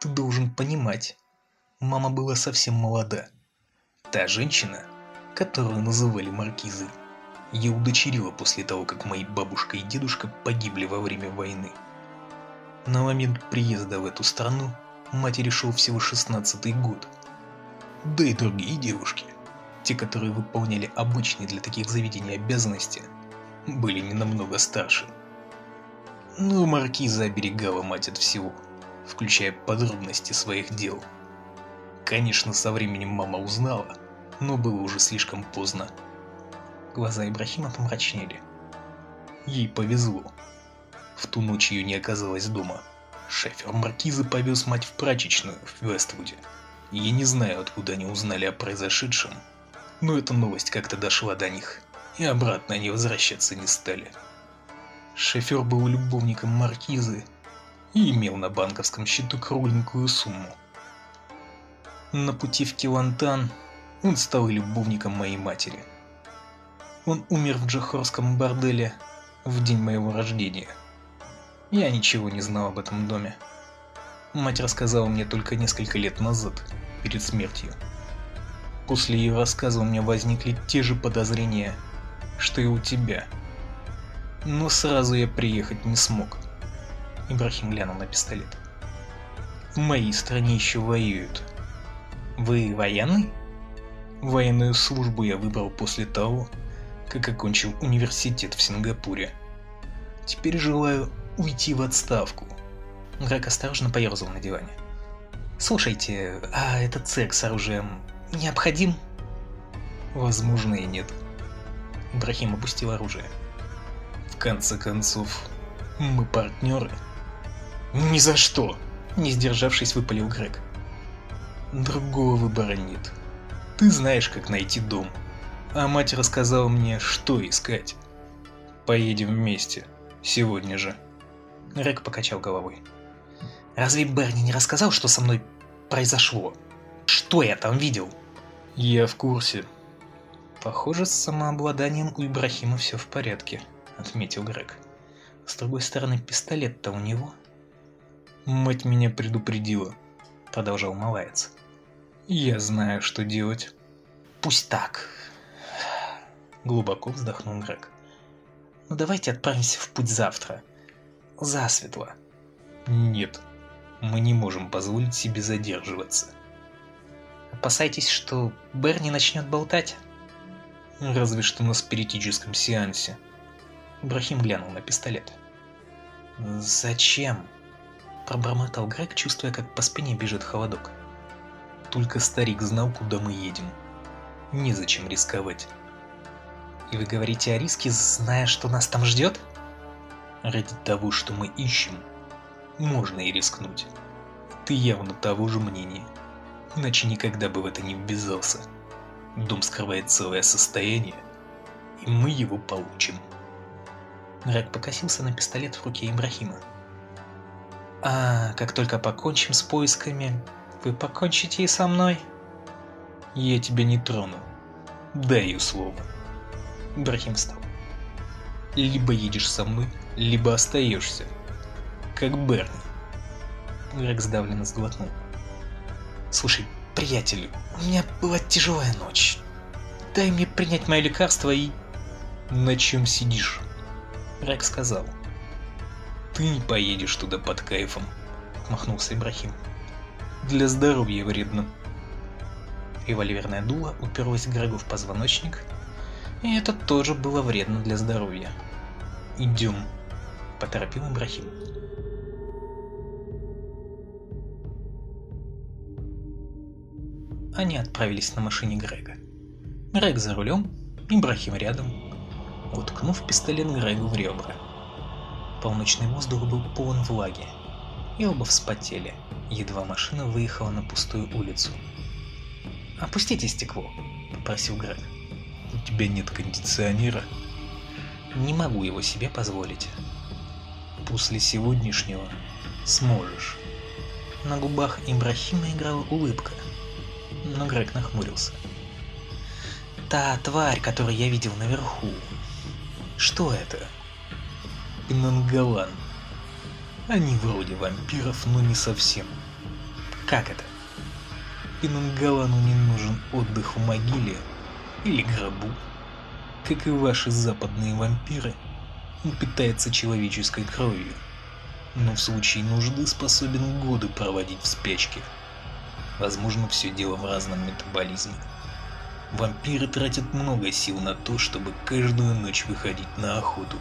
S1: Ты должен понимать, мама была совсем молода. Та женщина, которую называли маркизой, я удочерила после того, как мои бабушка и дедушка погибли во время войны. На момент приезда в эту страну матери шел всего шестнадцатый год. Да и другие девушки, те, которые выполняли обычные для таких заведений обязанности, были не намного старше. Но маркиза оберегала мать от всего, включая подробности своих дел. Конечно, со временем мама узнала, но было уже слишком поздно.
S2: Глаза Ибрахима помрачнели.
S1: Ей повезло. В ту ночь ее не оказалось дома. Шефер Маркиза повез мать в прачечную в Вествуде. Я не знаю, откуда они узнали о произошедшем, но эта новость как-то дошла до них, и обратно они возвращаться не стали. Шофер был любовником Маркизы и имел на банковском счету кругленькую сумму. На пути в Килантан он стал любовником моей матери. Он умер в Джохорском борделе в день моего рождения. Я ничего не знал об этом доме. Мать рассказала мне только несколько лет назад, перед смертью. После ее рассказа у меня возникли те же подозрения, что и у тебя. Но сразу я приехать не смог. Ибрахим глянул на пистолет. В моей стране еще воюют.
S2: Вы военный?
S1: Военную службу я выбрал после того, как окончил университет в Сингапуре. Теперь желаю уйти в отставку.
S2: Грег осторожно поерзал на диване. Слушайте, а этот цех с оружием необходим?
S1: Возможно и нет.
S2: Ибрахим опустил оружие.
S1: В конце концов, мы партнеры.
S2: Ни за что! Не сдержавшись, выпалил Грег.
S1: Другого выбора нет. Ты знаешь, как найти дом а мать рассказала мне, что искать. Поедем вместе. Сегодня же.
S2: Рек покачал головой. Разве Берни не рассказал, что со мной произошло? Что я там видел?
S1: Я в курсе.
S2: Похоже, с самообладанием у Ибрахима все в порядке, отметил Грег. С другой стороны, пистолет-то у него.
S1: Мать меня предупредила, продолжал Малаец. Я знаю, что делать.
S2: Пусть так, Глубоко вздохнул Грег. Ну давайте отправимся в путь завтра. Засветло.
S1: Нет, мы не можем позволить себе задерживаться.
S2: Опасайтесь, что Берни начнет болтать?
S1: Разве что на спиритическом сеансе.
S2: Брахим глянул на пистолет. «Зачем?» Пробормотал Грег, чувствуя, как по спине бежит холодок.
S1: Только старик знал, куда мы едем. Незачем рисковать.
S2: И вы говорите о риске, зная, что нас там ждет?
S1: Ради того, что мы ищем, можно и рискнуть. Ты явно того же мнения. Иначе никогда бы в это не ввязался. Дом скрывает целое состояние, и мы его получим.
S2: Рак покосился на пистолет в руке Ибрахима. «А как только покончим с поисками, вы покончите и со мной?»
S1: «Я тебя не трону. Дай слово».
S2: Брахим встал.
S1: Либо едешь со мной, либо остаешься. Как Берни.
S2: Грег сдавленно сглотнул. Слушай, приятель, у меня была тяжелая ночь. Дай мне принять мое лекарство и...
S1: На чем сидишь?
S2: Грег сказал.
S1: Ты не поедешь туда под кайфом, махнулся Ибрахим. Для здоровья вредно.
S2: Револьверная дуло уперлась Грегу в позвоночник и это тоже было вредно для здоровья.
S1: «Идем», –
S2: поторопил Ибрахим. Они отправились на машине Грега. Грег за рулем, Ибрахим рядом, уткнув пистолет Грегу в ребра. Полночный воздух был полон влаги, и оба вспотели – едва машина выехала на пустую улицу. «Опустите стекло», — попросил Грег.
S1: «У тебя нет кондиционера?»
S2: «Не могу его себе позволить».
S1: «После сегодняшнего сможешь».
S2: На губах Ибрахима играла улыбка, но Грег нахмурился. «Та тварь, которую я видел наверху. Что это?»
S1: «Пинангалан», они вроде вампиров, но не совсем.
S2: Как это?
S1: Пинангалану не нужен отдых в могиле или гробу. Как и ваши западные вампиры, он питается человеческой кровью, но в случае нужды способен годы проводить в спячке. Возможно, все дело в разном метаболизме. Вампиры тратят много сил на то, чтобы каждую ночь выходить на охоту.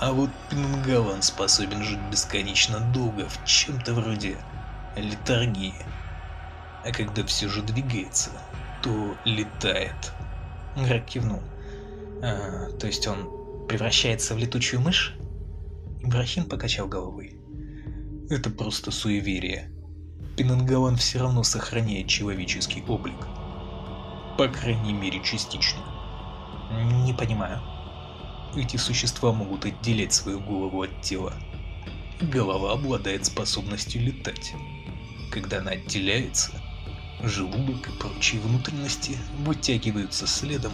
S1: А вот Пингалан способен жить бесконечно долго в чем-то вроде летаргии. А когда все же двигается, то летает.
S2: Грег кивнул. А, то есть он превращается в летучую мышь? Ибрахим покачал головой.
S1: Это просто суеверие. Пинангалан все равно сохраняет человеческий облик. По крайней мере, частично.
S2: Не понимаю.
S1: Эти существа могут отделять свою голову от тела. Голова обладает способностью летать. Когда она отделяется, желудок и прочие внутренности вытягиваются следом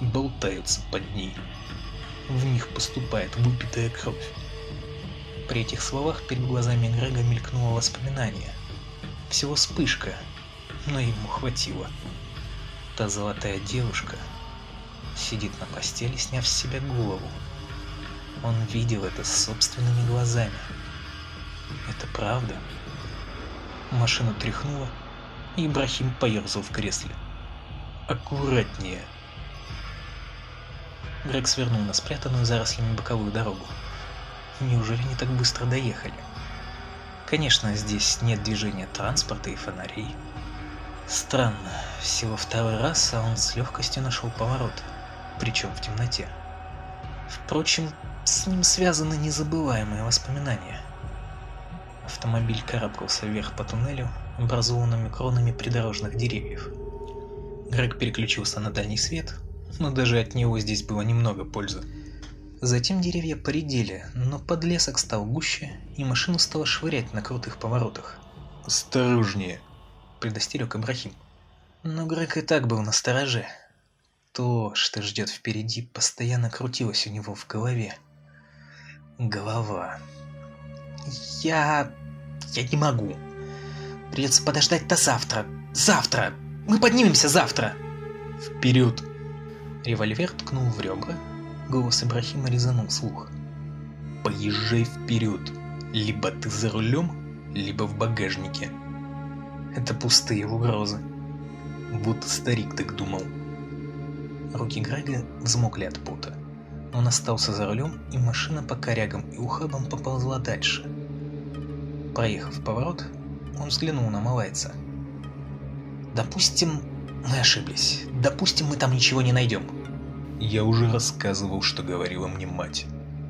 S1: болтаются под ней. В них поступает выпитая кровь.
S2: При этих словах перед глазами Грега мелькнуло воспоминание. Всего вспышка, но ему хватило. Та золотая девушка, сидит на постели, сняв с себя голову. Он видел это собственными глазами. Это правда? Машину тряхнуло, и Ибрахим поерзал в кресле.
S1: «Аккуратнее!»
S2: Грег свернул на спрятанную зарослями боковую дорогу. Неужели не так быстро доехали? Конечно, здесь нет движения транспорта и фонарей. Странно, всего второй раз, а он с легкостью нашел поворот причем в темноте. Впрочем, с ним связаны незабываемые воспоминания. Автомобиль карабкался вверх по туннелю, образованными кронами придорожных деревьев. Грег переключился на дальний свет, но даже от него здесь было немного пользы. Затем деревья поредели, но подлесок стал гуще, и машину стало швырять на крутых поворотах.
S1: «Осторожнее!»
S2: – предостерег Ибрахим. Но Грег и так был на стороже. То, что ждет впереди, постоянно крутилось у него в голове. Голова. Я... я не могу. Придется подождать до завтра. Завтра! Мы поднимемся завтра!
S1: Вперед!
S2: Револьвер ткнул в ребра. Голос Ибрахима резанул слух.
S1: Поезжай вперед. Либо ты за рулем, либо в багажнике.
S2: Это пустые угрозы.
S1: Вот старик так думал.
S2: Руки Грега взмокли от пота. Он остался за рулем, и машина по корягам и ухабам поползла дальше. Проехав поворот, он взглянул на малайца. «Допустим, мы ошиблись. Допустим, мы там ничего не найдем».
S1: «Я уже рассказывал, что говорила мне мать.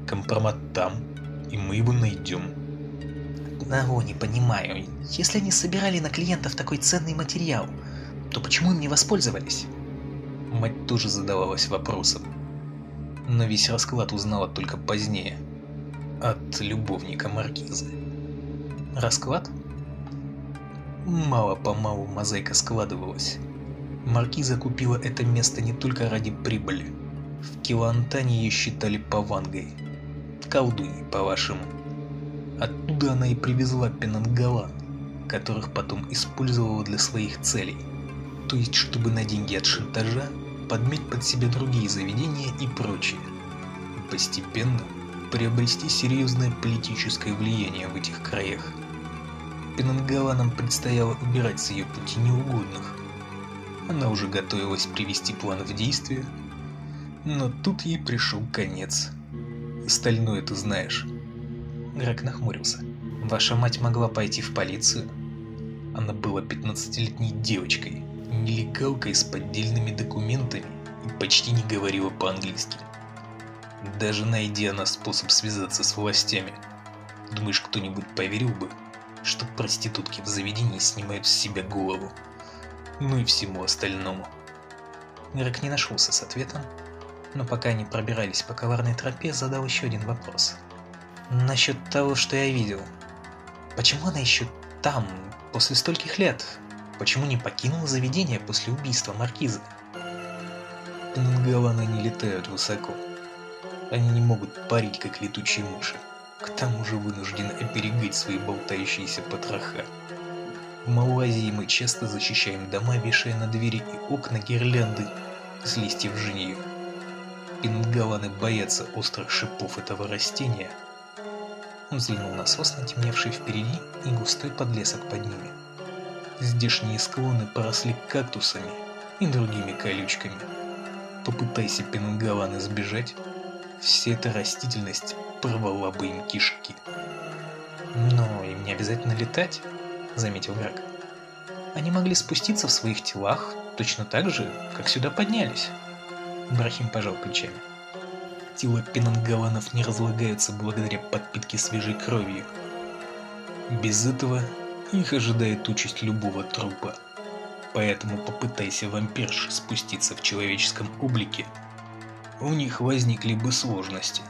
S1: Компромат там, и мы его найдем».
S2: «Одного не понимаю. Если они собирали на клиентов такой ценный материал, то почему им не воспользовались?»
S1: Мать тоже задавалась вопросом. Но весь расклад узнала только позднее. От любовника Маркизы.
S2: Расклад?
S1: Мало-помалу мозаика складывалась. Маркиза купила это место не только ради прибыли. В Килантане ее считали павангой. Колдуньей, по-вашему. Оттуда она и привезла пенангалан, которых потом использовала для своих целей. То есть, чтобы на деньги от шантажа подмять под себя другие заведения и прочее. И постепенно приобрести серьезное политическое влияние в этих краях. Пенангаланам предстояло убирать с ее пути неугодных. Она уже готовилась привести план в действие, но тут ей пришел конец. Остальное ты знаешь.
S2: Грег нахмурился. Ваша мать могла пойти в полицию?
S1: Она была 15-летней девочкой нелегалкой с поддельными документами и почти не говорила по-английски. Даже найдя она способ связаться с властями, думаешь, кто-нибудь поверил бы, что проститутки в заведении снимают с себя голову. Ну и всему остальному.
S2: Грег не нашелся с ответом, но пока они пробирались по коварной тропе, задал еще один вопрос. Насчет того, что я видел. Почему она еще там, после стольких лет? Почему не покинула заведение после убийства Маркиза?
S1: Пенгаваны не летают высоко. Они не могут парить, как летучие мыши. К тому же вынуждены оберегать свои болтающиеся потроха. В Малайзии мы часто защищаем дома, вешая на двери и окна гирлянды с листьев жиньев. Пингаваны боятся острых шипов этого растения.
S2: Он взглянул на сосны, темневшие впереди, и густой подлесок под ними.
S1: Здешние склоны поросли кактусами и другими колючками. Попытайся пингаваны сбежать, вся эта растительность порвала бы им кишки.
S2: Но им не обязательно летать, заметил Грег. Они могли спуститься в своих телах точно так же, как сюда поднялись. Брахим пожал плечами.
S1: Тела пенангаванов не разлагаются благодаря подпитке свежей кровью. Без этого их ожидает участь любого трупа. Поэтому попытайся вампирш спуститься в человеческом облике. У них возникли бы сложности.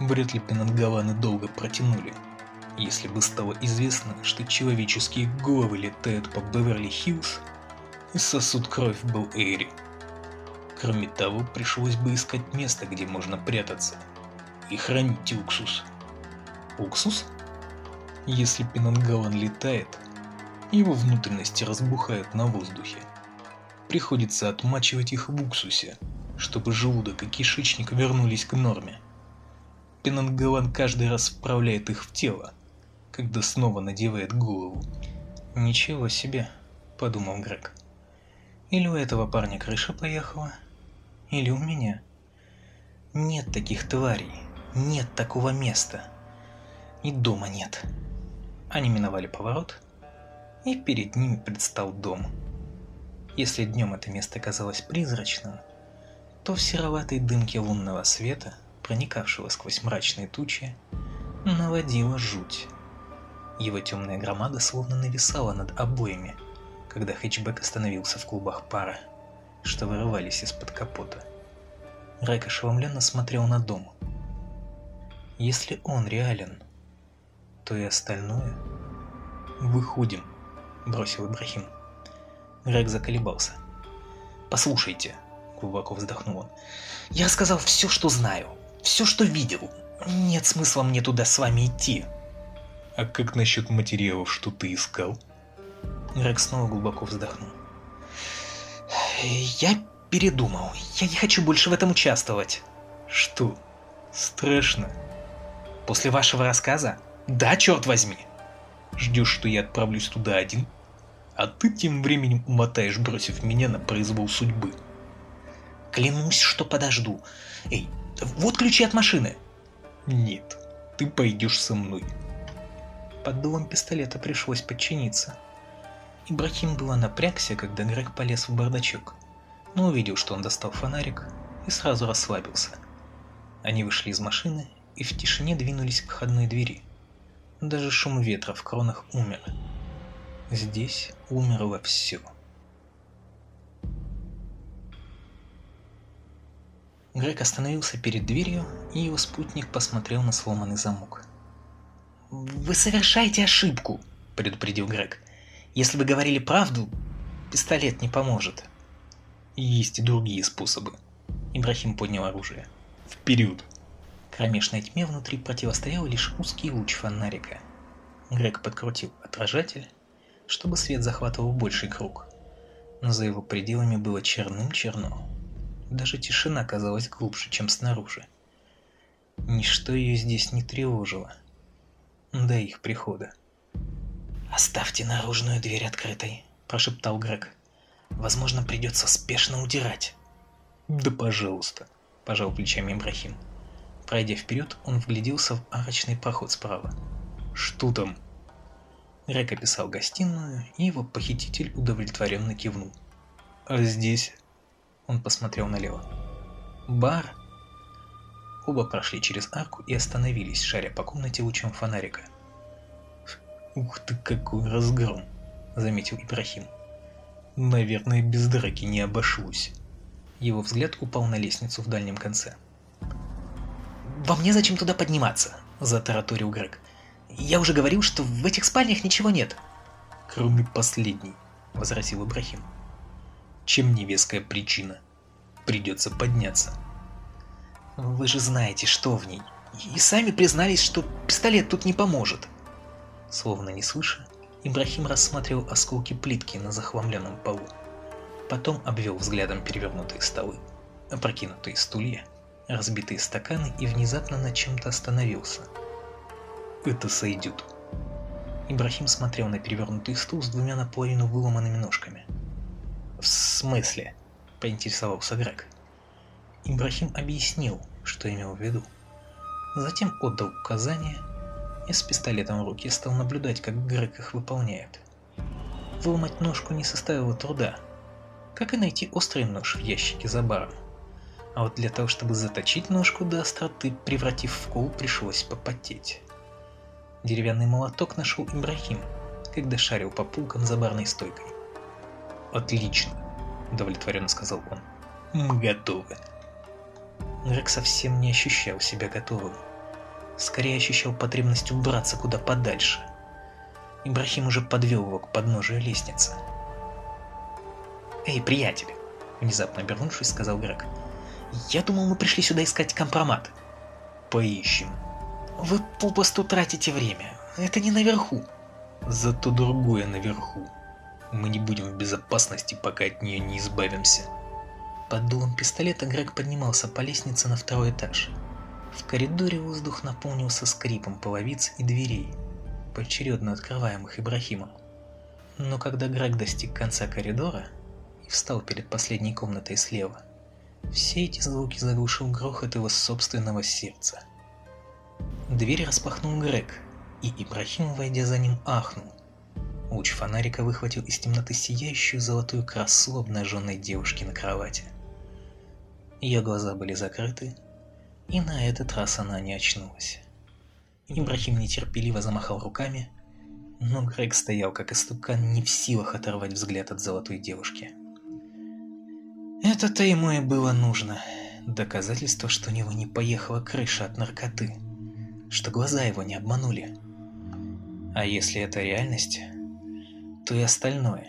S1: Вряд ли пенангаваны долго протянули, если бы стало известно, что человеческие головы летают по Беверли-Хиллз и сосуд кровь был Эри. Кроме того, пришлось бы искать место, где можно прятаться, и хранить уксус.
S2: Уксус?
S1: Если пенангаван летает, его внутренности разбухают на воздухе. Приходится отмачивать их в уксусе, чтобы желудок и кишечник вернулись к норме. Пенангаван каждый раз вправляет их в тело, когда снова надевает голову.
S2: «Ничего себе», — подумал Грег. «Или у этого парня крыша поехала, или у меня. Нет таких тварей, нет такого места. И дома нет». Они миновали поворот, и перед ними предстал дом. Если днем это место казалось призрачным, то в сероватой дымке лунного света – проникавшего сквозь мрачные тучи, наводила жуть. Его темная громада словно нависала над обоями, когда хэтчбэк остановился в клубах пара, что вырывались из-под капота. Райк ошеломленно смотрел на дом. Если он реален, то и остальное...
S1: «Выходим», —
S2: бросил Ибрахим. Райк заколебался. «Послушайте», — глубоко вздохнул он, — «я сказал все, что знаю все, что видел. Нет смысла мне туда с вами идти.
S1: А как насчет материалов, что ты искал?
S2: Грег снова глубоко вздохнул. Я передумал. Я не хочу больше в этом участвовать.
S1: Что? Страшно?
S2: После вашего рассказа? Да, черт возьми.
S1: Ждешь, что я отправлюсь туда один? А ты тем временем умотаешь, бросив меня на произвол судьбы.
S2: Клянусь, что подожду. Эй, вот ключи от машины.
S1: Нет, ты пойдешь со мной.
S2: Под дулом пистолета пришлось подчиниться. Ибрахим было напрягся, когда Грег полез в бардачок, но увидел, что он достал фонарик и сразу расслабился. Они вышли из машины и в тишине двинулись к входной двери. Даже шум ветра в кронах умер. Здесь умерло все. Грег остановился перед дверью, и его спутник посмотрел на сломанный замок. «Вы совершаете ошибку», — предупредил Грег. «Если вы говорили правду, пистолет не поможет».
S1: «Есть и другие способы».
S2: Ибрахим поднял оружие.
S1: «Вперед!»
S2: Кромешной тьме внутри противостоял лишь узкий луч фонарика. Грег подкрутил отражатель, чтобы свет захватывал больший круг. Но за его пределами было черным-черно. Даже тишина казалась глубже, чем снаружи. Ничто ее здесь не тревожило. До их прихода. «Оставьте наружную дверь открытой», – прошептал Грег. «Возможно, придется спешно удирать».
S1: «Да пожалуйста», –
S2: пожал плечами Ибрахим. Пройдя вперед, он вгляделся в арочный проход справа.
S1: «Что там?»
S2: Грег описал гостиную, и его похититель удовлетворенно кивнул.
S1: «А здесь?»
S2: Он посмотрел налево. «Бар!» Оба прошли через арку и остановились, шаря по комнате лучом фонарика.
S1: Ух ты, какой разгром, заметил Ибрахим. Наверное, без драки не обошлось. Его взгляд упал на лестницу в дальнем конце.
S2: «Вам незачем туда подниматься», – затараторил Грег. «Я уже говорил, что в этих спальнях ничего нет».
S1: «Кроме последней», – возразил Ибрахим. «Чем невеская причина? Придется подняться».
S2: «Вы же знаете, что в ней. И сами признались, что пистолет тут не поможет».
S1: Словно не слыша, Ибрахим рассматривал осколки плитки на захламленном полу. Потом обвел взглядом перевернутые столы, опрокинутые стулья, разбитые стаканы и внезапно над чем-то остановился. «Это сойдет». Ибрахим смотрел на перевернутый стул с двумя наполовину выломанными ножками.
S2: «В смысле?» – поинтересовался Грег.
S1: Ибрахим объяснил, что имел в виду. Затем отдал указание и с пистолетом в руке стал наблюдать, как Грег их выполняет. Выломать ножку не составило труда, как и найти острый нож в ящике за баром. А вот для того, чтобы заточить ножку до остроты, превратив в кол, пришлось попотеть. Деревянный молоток нашел Ибрахим, когда шарил по пулкам за барной стойкой. «Отлично», — удовлетворенно сказал он. «Мы готовы». Грег совсем не ощущал себя готовым. Скорее ощущал потребность убраться куда подальше. Ибрахим уже подвел его к подножию лестницы.
S2: «Эй, приятель!» Внезапно обернувшись, сказал Грег. «Я думал, мы пришли сюда искать компромат».
S1: «Поищем».
S2: «Вы попросту тратите время. Это не наверху».
S1: «Зато другое наверху. Мы не будем в безопасности, пока от нее не избавимся». Под дулом пистолета Грег поднимался по лестнице на второй этаж. В коридоре воздух наполнился скрипом половиц и дверей, поочередно открываемых Ибрахимом. Но когда Грег достиг конца коридора, встал перед последней комнатой слева. Все эти звуки заглушил грохот его собственного сердца. Дверь распахнул Грег, и Ибрахим, войдя за ним, ахнул. Луч фонарика выхватил из темноты сияющую золотую красу обнаженной девушки на кровати. Ее глаза были закрыты, и на этот раз она не очнулась. Ибрахим нетерпеливо замахал руками, но Грег стоял как истукан, не в силах оторвать взгляд от золотой девушки. Это-то ему и было нужно. Доказательство, что у него не поехала крыша от наркоты. Что глаза его не обманули. А если это реальность, то и остальное.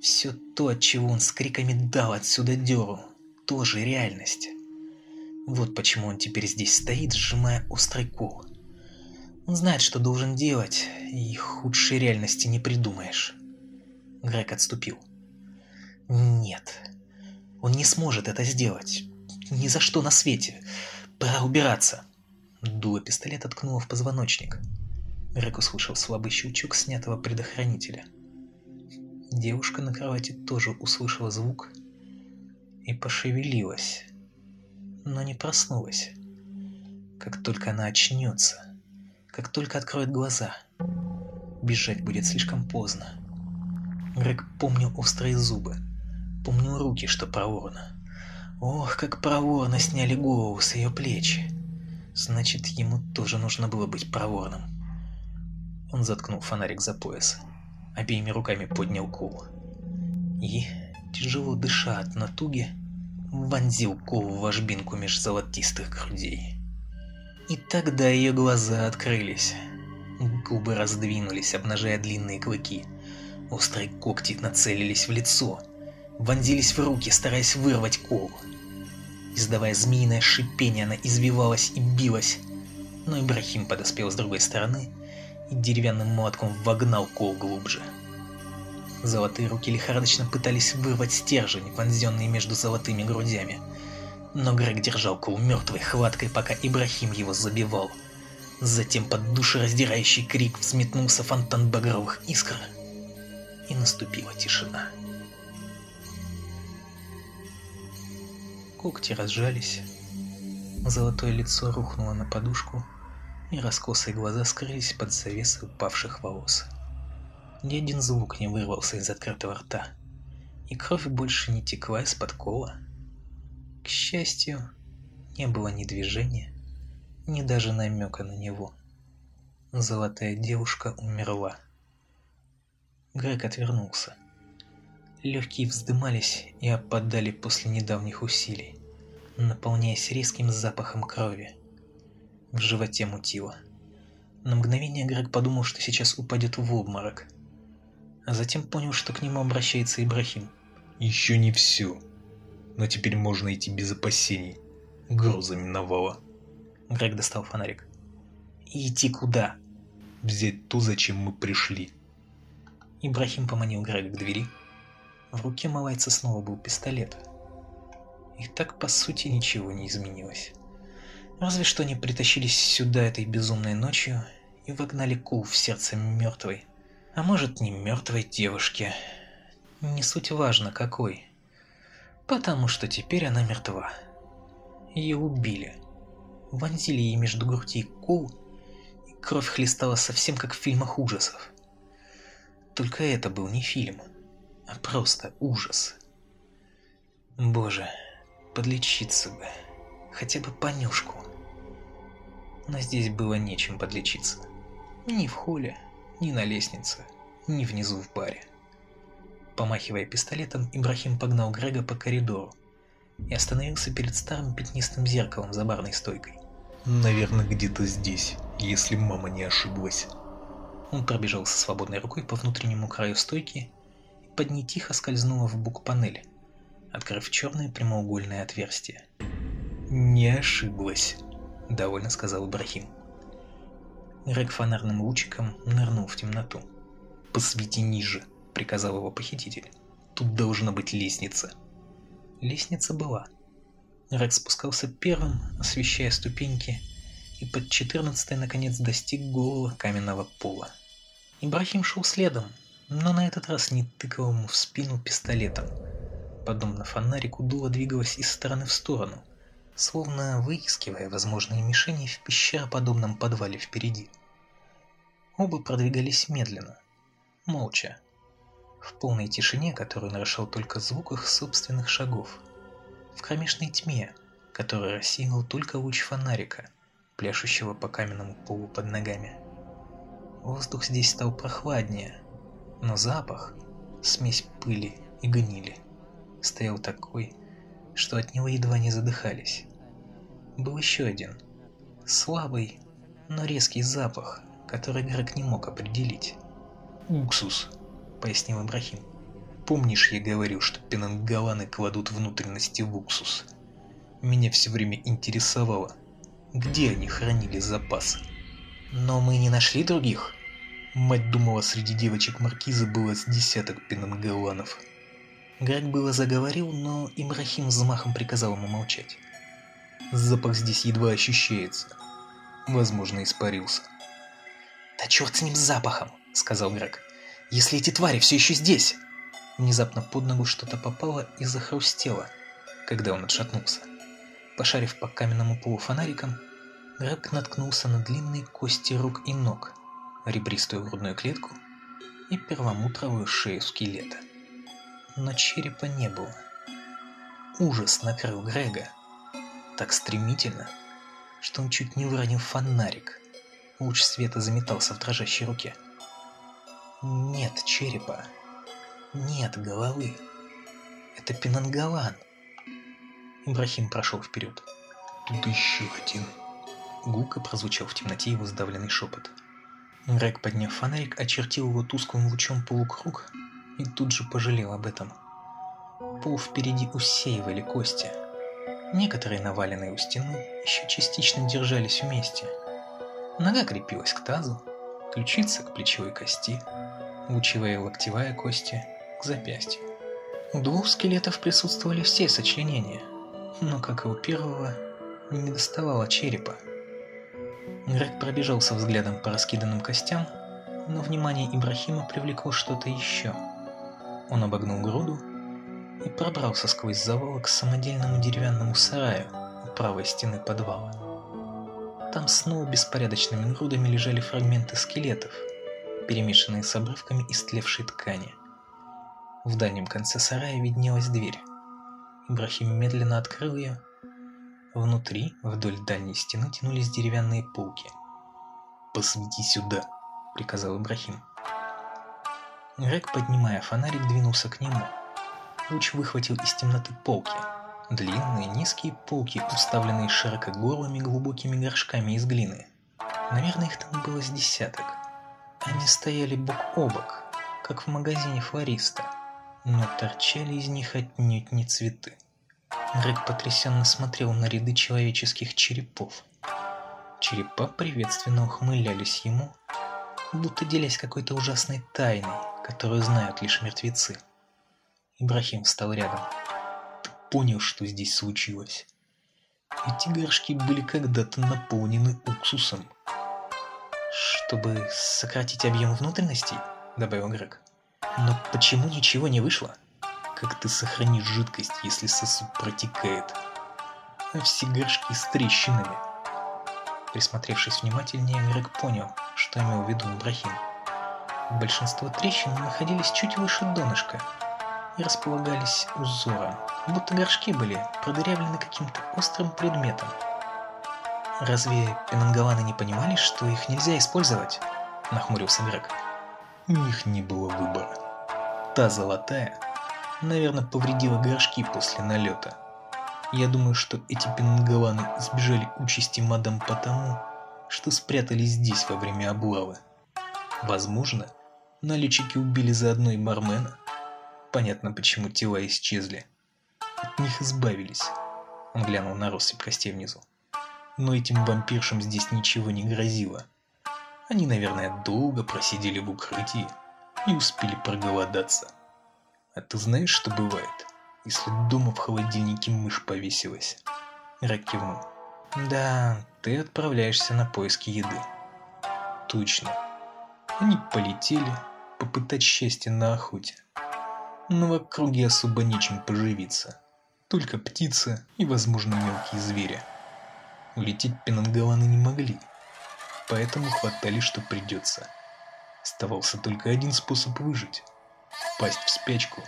S1: Все то, от чего он с криками дал отсюда дёру, тоже реальность. Вот почему он теперь здесь стоит, сжимая острый кол. Он знает, что должен делать, и худшей реальности не придумаешь. Грег отступил. Нет, он не сможет это сделать. Ни за что на свете. Пора убираться. Дуло пистолета ткнуло в позвоночник. Грег услышал слабый щелчок снятого предохранителя. Девушка на кровати тоже услышала звук и пошевелилась, но не проснулась. Как только она очнется, как только откроет глаза, бежать будет слишком поздно. Грег помнил острые зубы, Помню руки, что проворно. Ох, как проворно сняли голову с ее плеч. Значит, ему тоже нужно было быть проворным. Он заткнул фонарик за пояс. Обеими руками поднял кол. И, тяжело дыша от натуги, вонзил кол в ложбинку меж золотистых грудей. И тогда ее глаза открылись. Губы раздвинулись, обнажая длинные клыки. Острые когти нацелились в лицо — вонзились в руки, стараясь вырвать кол. Издавая змеиное шипение, она извивалась и билась. Но Ибрахим подоспел с другой стороны и деревянным молотком вогнал кол глубже. Золотые руки лихорадочно пытались вырвать стержень, вонзенный между золотыми грудями. Но Грег держал кол мертвой хваткой, пока Ибрахим его забивал. Затем под душераздирающий крик взметнулся фонтан багровых искр, и наступила тишина. Когти разжались. Золотое лицо рухнуло на подушку, и раскосые глаза скрылись под завесой упавших волос. Ни один звук не вырвался из открытого рта, и кровь больше не текла из-под кола. К счастью, не было ни движения, ни даже намека на него. Золотая девушка умерла.
S2: Грег отвернулся. Легкие вздымались и опадали после недавних усилий, наполняясь резким запахом крови. В животе мутило. На мгновение Грег подумал, что сейчас упадет в обморок, а затем понял, что к нему обращается Ибрахим.
S1: «Еще не все, но теперь можно идти без опасений. Гроза миновала».
S2: Грег достал фонарик. «И идти куда?»
S1: «Взять то, зачем мы пришли».
S2: Ибрахим поманил Грега к двери, в руке малайца снова был пистолет. И так, по сути, ничего не изменилось. Разве что они притащились сюда этой безумной ночью и вогнали кул в сердце мертвой, а может не мертвой девушки. Не суть важно какой. Потому что теперь она мертва. Ее убили. Вонзили ей между грудей кул, и кровь хлестала совсем как в фильмах ужасов. Только это был не фильм а просто ужас. Боже, подлечиться бы, хотя бы понюшку. Но здесь было нечем подлечиться. Ни в холле, ни на лестнице, ни внизу в баре. Помахивая пистолетом, Ибрахим погнал Грега по коридору и остановился перед старым пятнистым зеркалом за барной стойкой.
S1: «Наверное, где-то здесь, если мама не ошиблась».
S2: Он пробежал со свободной рукой по внутреннему краю стойки под ней тихо скользнула в бук-панель, открыв черное прямоугольное отверстие.
S1: «Не ошиблась», —
S2: довольно сказал Ибрахим. Грег фонарным лучиком нырнул в темноту.
S1: «Посвети ниже», — приказал его похититель. «Тут должна быть лестница».
S2: Лестница была. Грег спускался первым, освещая ступеньки, и под четырнадцатой наконец достиг голого каменного пола. Ибрахим шел следом, но на этот раз не тыкал ему в спину пистолетом. Подобно фонарику дуло двигалось из стороны в сторону, словно выискивая возможные мишени в пещероподобном подвале впереди. Оба продвигались медленно, молча, в полной тишине, которую нарушал только звук их собственных шагов, в кромешной тьме, которую рассеял только луч фонарика, пляшущего по каменному полу под ногами. Воздух здесь стал прохладнее, но запах, смесь пыли и гнили, стоял такой, что от него едва не задыхались. Был еще один, слабый, но резкий запах, который Грег не мог определить.
S1: «Уксус», — пояснил Ибрахим. «Помнишь, я говорил, что пенангаланы кладут внутренности в уксус? Меня все время интересовало, где они хранили запасы.
S2: Но мы не нашли других?»
S1: Мать думала, среди девочек маркиза было с десяток пенангаланов.
S2: Грег было заговорил, но Ибрахим взмахом приказал ему молчать.
S1: Запах здесь едва ощущается. Возможно, испарился.
S2: «Да черт с ним с запахом!» — сказал Грег. «Если эти твари все еще здесь!» Внезапно под ногу что-то попало и захрустело, когда он отшатнулся. Пошарив по каменному полу фонариком, Грег наткнулся на длинные кости рук и ног — ребристую грудную клетку и перламутровую шею скелета. Но черепа не было. Ужас накрыл Грега так стремительно, что он чуть не выронил фонарик. Луч света заметался в дрожащей руке. Нет черепа. Нет головы. Это Пенангалан. Ибрахим прошел вперед.
S1: Тут еще один.
S2: Гулко прозвучал в темноте его сдавленный шепот. Грег, подняв фонарик, очертил его тусклым лучом полукруг и тут же пожалел об этом. Пол впереди усеивали кости. Некоторые, наваленные у стены, еще частично держались вместе. Нога крепилась к тазу, ключица к плечевой кости, лучевая и локтевая кости к запястью. У двух скелетов присутствовали все сочленения, но, как и у первого, не доставало черепа. Грег пробежался взглядом по раскиданным костям, но внимание Ибрахима привлекло что-то еще. Он обогнул груду и пробрался сквозь завал к самодельному деревянному сараю у правой стены подвала. Там снова беспорядочными грудами лежали фрагменты скелетов, перемешанные с обрывками истлевшей ткани. В дальнем конце сарая виднелась дверь. Ибрахим медленно открыл ее Внутри, вдоль дальней стены, тянулись деревянные полки.
S1: «Посвети сюда», — приказал Ибрахим.
S2: Грег, поднимая фонарик, двинулся к нему. Луч выхватил из темноты полки. Длинные, низкие полки, уставленные широкогорлыми глубокими горшками из глины. Наверное, их там было с десяток. Они стояли бок о бок, как в магазине флориста, но торчали из них отнюдь не цветы. Грег потрясенно смотрел на ряды человеческих черепов. Черепа приветственно ухмылялись ему, будто делясь какой-то ужасной тайной, которую знают лишь мертвецы. Ибрахим встал рядом. Ты понял, что здесь случилось? Эти горшки были когда-то наполнены уксусом. Чтобы сократить объем внутренностей, добавил Грег. Но почему ничего не вышло? Как ты сохранишь жидкость, если сосуд протекает? А все горшки с трещинами. Присмотревшись внимательнее, Грег понял, что имел в виду Ибрахим. Большинство трещин находились чуть выше донышка и располагались узором, будто горшки были продырявлены каким-то острым предметом. «Разве пенангованы не понимали, что их нельзя использовать?» – нахмурился Грег.
S1: У них не было выбора. Та золотая, наверное, повредила горшки после налета. Я думаю, что эти пенангованы избежали участи мадам потому, что спрятались здесь во время облавы. Возможно, налетчики убили заодно и бармена. Понятно, почему тела исчезли. От них избавились. Он глянул на россыпь костей внизу. Но этим вампиршам здесь ничего не грозило. Они, наверное, долго просидели в укрытии и успели проголодаться. А ты знаешь, что бывает, если дома в холодильнике мышь повесилась? Рак кивнул.
S2: Да, ты отправляешься на поиски еды.
S1: Точно. Они полетели попытать счастье на охоте. Но в округе особо нечем поживиться. Только птица и, возможно, мелкие звери. Улететь пенангаланы не могли. Поэтому хватали, что придется. Оставался только один способ выжить. Впасть в спячку.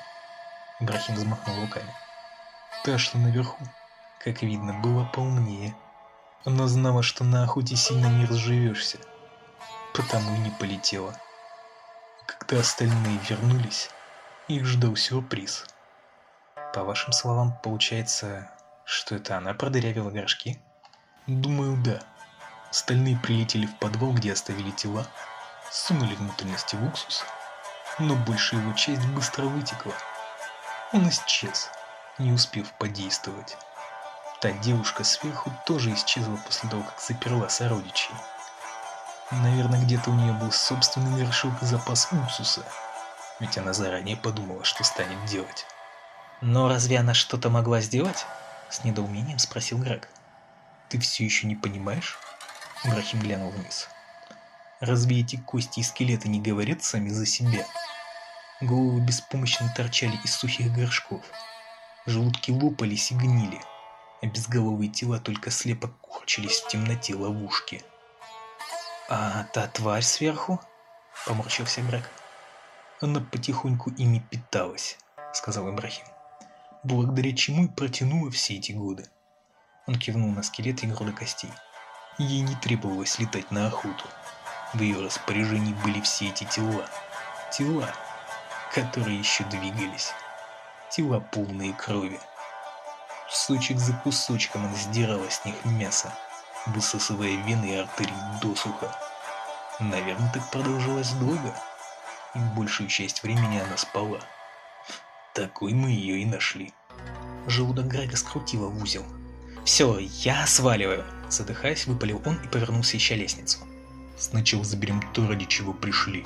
S1: Ибрахим взмахнул руками. Та, что наверху, как видно, была поумнее. Она знала, что на охоте сильно не разживешься потому и не полетела. Когда остальные вернулись, их ждал сюрприз.
S2: По вашим словам, получается, что это она продырявила горшки?
S1: Думаю, да. Остальные прилетели в подвал, где оставили тела, сунули внутренности в уксус, но большая его часть быстро вытекла. Он исчез, не успев подействовать. Та девушка сверху тоже исчезла после того, как заперла сородичей. Наверное, где-то у нее был собственный горшок и запас уксуса. Ведь она заранее подумала, что станет делать.
S2: Но разве она что-то могла сделать? С недоумением спросил Грег.
S1: Ты все еще не понимаешь? Брахим глянул вниз. Разве эти кости и скелеты не говорят сами за себя? Головы беспомощно торчали из сухих горшков. Желудки лопались и гнили, а безголовые тела только слепо корчились в темноте ловушки.
S2: «А та тварь сверху?» – поморщился Грег.
S1: «Она потихоньку ими питалась», – сказал Ибрахим. «Благодаря чему и протянула все эти годы». Он кивнул на скелет и груды костей. Ей не требовалось летать на охоту. В ее распоряжении были все эти тела. Тела, которые еще двигались. Тела полные крови. Кусочек за кусочком она сдирала с них мясо высасывая вены и артерии досуха. Наверное, так продолжилось долго, и большую часть времени она спала. Такой мы ее и нашли.
S2: Желудок Грега скрутило в узел. «Все, я сваливаю!» Задыхаясь, выпалил он и повернулся ища лестницу.
S1: «Сначала заберем то, ради чего пришли».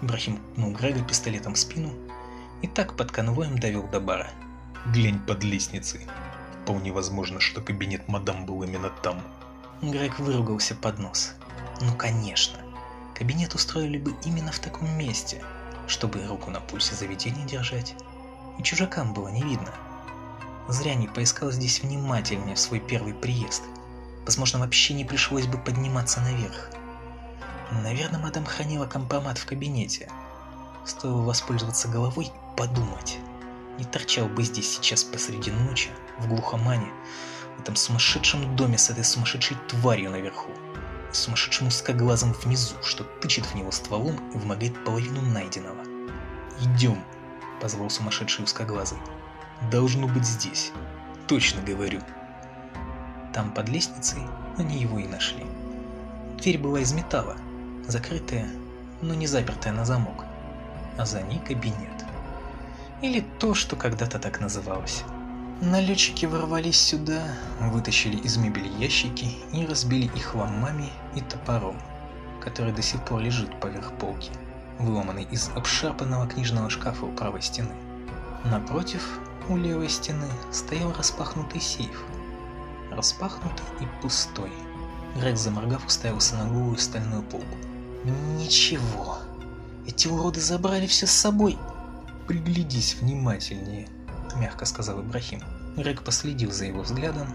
S2: Брахим пнул Грега пистолетом в спину и так под конвоем довел до бара.
S1: «Глянь под лестницей. Вполне возможно, что кабинет мадам был именно там».
S2: Грег выругался под нос. Ну конечно. Кабинет устроили бы именно в таком месте, чтобы руку на пульсе заведения держать. И чужакам было не видно. Зря не поискал здесь внимательнее в свой первый приезд. Возможно, вообще не пришлось бы подниматься наверх. Наверное, мадам хранила компромат в кабинете. Стоило воспользоваться головой подумать. Не торчал бы здесь сейчас посреди ночи, в глухомане, в этом сумасшедшем доме с этой сумасшедшей тварью наверху, и сумасшедшим узкоглазом внизу, что тычет в него стволом и вымогает половину найденного.
S1: «Идем», — позвал сумасшедший узкоглазый. «Должно быть здесь. Точно говорю».
S2: Там под лестницей они его и нашли. Дверь была из металла, закрытая, но не запертая на замок, а за ней кабинет. Или то, что когда-то так называлось. Налетчики ворвались сюда, вытащили из мебели ящики и разбили их ломами и топором, который до сих пор лежит поверх полки, выломанный из обшарпанного книжного шкафа у правой стены. Напротив, у левой стены, стоял распахнутый сейф. Распахнутый и пустой. Грег, заморгав, уставился на голую стальную полку. «Ничего. Эти уроды забрали все с собой!»
S1: «Приглядись внимательнее», — мягко сказал Ибрахим.
S2: Грег последил за его взглядом,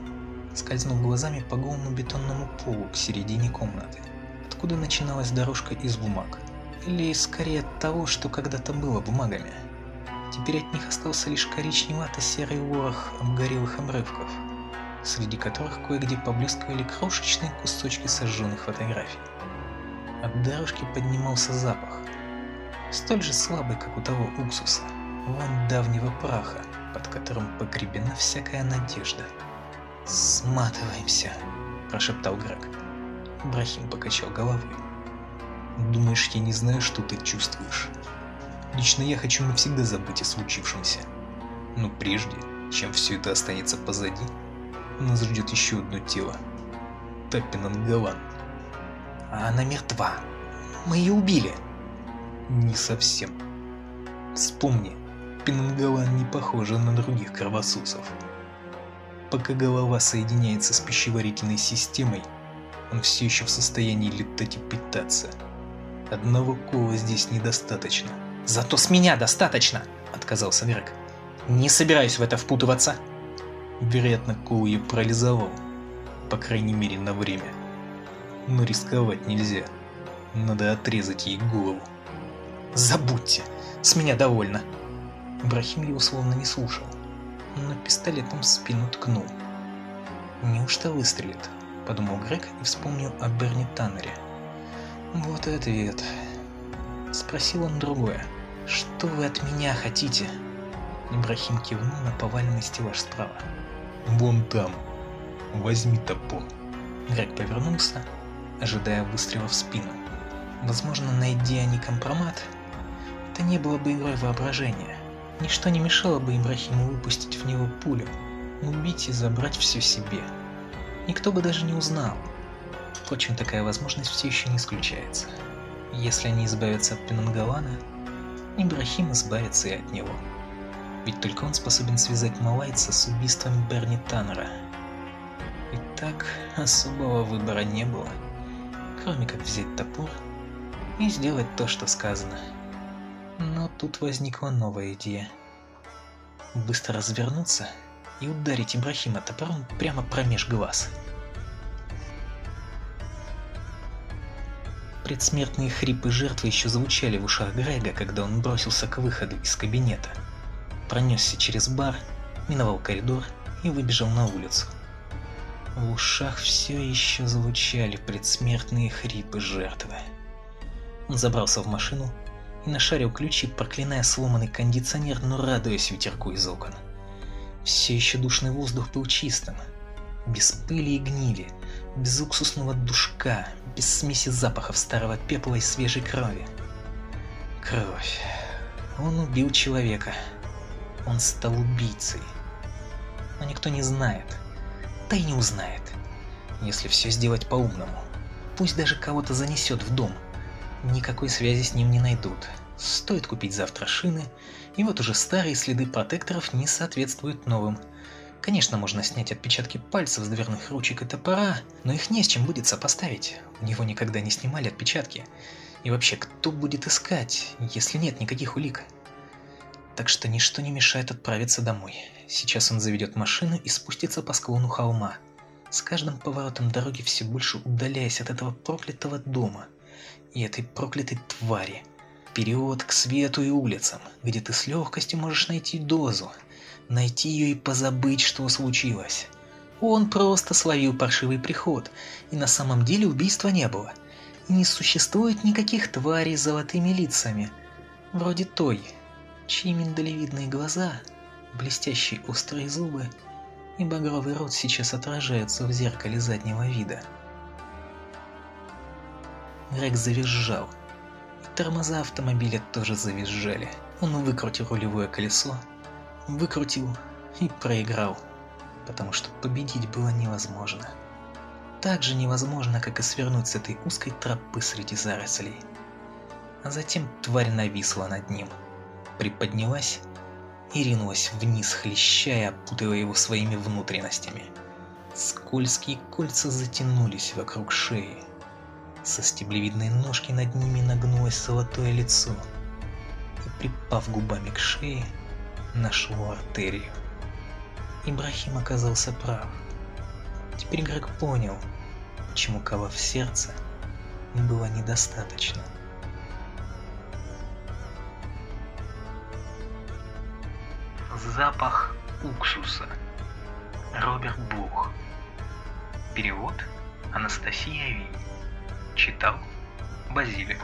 S2: скользнув глазами по голому бетонному полу к середине комнаты, откуда начиналась дорожка из бумаг. Или скорее от того, что когда-то было бумагами. Теперь от них остался лишь коричневато-серый ворох обгорелых обрывков, среди которых кое-где поблескивали крошечные кусочки сожженных фотографий. От дорожки поднимался запах, столь же слабый, как у того уксуса, вон давнего праха, под которым погребена всякая надежда. «Сматываемся», – прошептал Грег. Брахим покачал головой.
S1: «Думаешь, я не знаю, что ты чувствуешь? Лично я хочу навсегда забыть о случившемся. Но прежде, чем все это останется позади, нас ждет еще одно тело. Таппин Галан.
S2: А она мертва. Мы ее убили.
S1: Не совсем. Вспомни, Пенангалан не похожа на других кровососов. Пока голова соединяется с пищеварительной системой, он все еще в состоянии летать и питаться. Одного кола здесь недостаточно.
S2: «Зато с меня достаточно!» — отказался Грег. «Не собираюсь в это впутываться!»
S1: Вероятно, Кол ее парализовал, по крайней мере на время. Но рисковать нельзя. Надо отрезать ей голову.
S2: «Забудьте! С меня довольно!» Брахим его словно не слушал, но пистолетом в спину ткнул. «Неужто выстрелит?» – подумал Грег и вспомнил о Берни Таннере. «Вот и ответ». Спросил он другое. «Что вы от меня хотите?» Ибрахим кивнул на поваленный стеллаж справа.
S1: «Вон там. Возьми топор».
S2: Грег повернулся, ожидая выстрела в спину. Возможно, найди они компромат, это не было бы игрой воображения. Ничто не мешало бы Ибрахиму выпустить в него пулю, убить и забрать все себе. Никто бы даже не узнал. Впрочем, такая возможность все еще не исключается. Если они избавятся от Пенангалана, Ибрахим избавится и от него. Ведь только он способен связать Малайца с убийством Берни Таннера. И так особого выбора не было, кроме как взять топор и сделать то, что сказано. Но тут возникла новая идея. Быстро развернуться и ударить Ибрахима топором прямо промеж глаз. Предсмертные хрипы жертвы еще звучали в ушах Грега, когда он бросился к выходу из кабинета. Пронесся через бар, миновал коридор и выбежал на улицу. В ушах все еще звучали предсмертные хрипы жертвы. Он забрался в машину нашарил ключи, проклиная сломанный кондиционер, но радуясь ветерку из окон. Все еще душный воздух был чистым, без пыли и гнили, без уксусного душка, без смеси запахов старого пепла и свежей крови. Кровь. Он убил человека. Он стал убийцей. Но никто не знает. Да и не узнает. Если все сделать по-умному. Пусть даже кого-то занесет в дом – никакой связи с ним не найдут. Стоит купить завтра шины, и вот уже старые следы протекторов не соответствуют новым. Конечно, можно снять отпечатки пальцев с дверных ручек и топора, но их не с чем будет сопоставить. У него никогда не снимали отпечатки. И вообще, кто будет искать, если нет никаких улик? Так что ничто не мешает отправиться домой. Сейчас он заведет машину и спустится по склону холма. С каждым поворотом дороги все больше удаляясь от этого проклятого дома – и этой проклятой твари. Вперед к свету и улицам, где ты с легкостью можешь найти дозу, найти ее и позабыть, что случилось. Он просто словил паршивый приход, и на самом деле убийства не было. И не существует никаких тварей с золотыми лицами, вроде той, чьи миндалевидные глаза, блестящие острые зубы и багровый рот сейчас отражаются в зеркале заднего вида. Грег завизжал. Тормоза автомобиля тоже завизжали. Он выкрутил рулевое колесо, выкрутил и проиграл, потому что победить было невозможно. Так же невозможно, как и свернуть с этой узкой тропы среди зарослей. А затем тварь нависла над ним, приподнялась и ринулась вниз, хлещая, опутывая его своими внутренностями. Скользкие кольца затянулись вокруг шеи. Со стеблевидной ножки над ними нагнулось золотое лицо и, припав губами к шее, нашло артерию. Ибрахим оказался прав. Теперь Грег понял, почему кого в сердце было недостаточно.
S1: Запах уксуса. Роберт Бух. Перевод Анастасия Ви. Читал Базилик.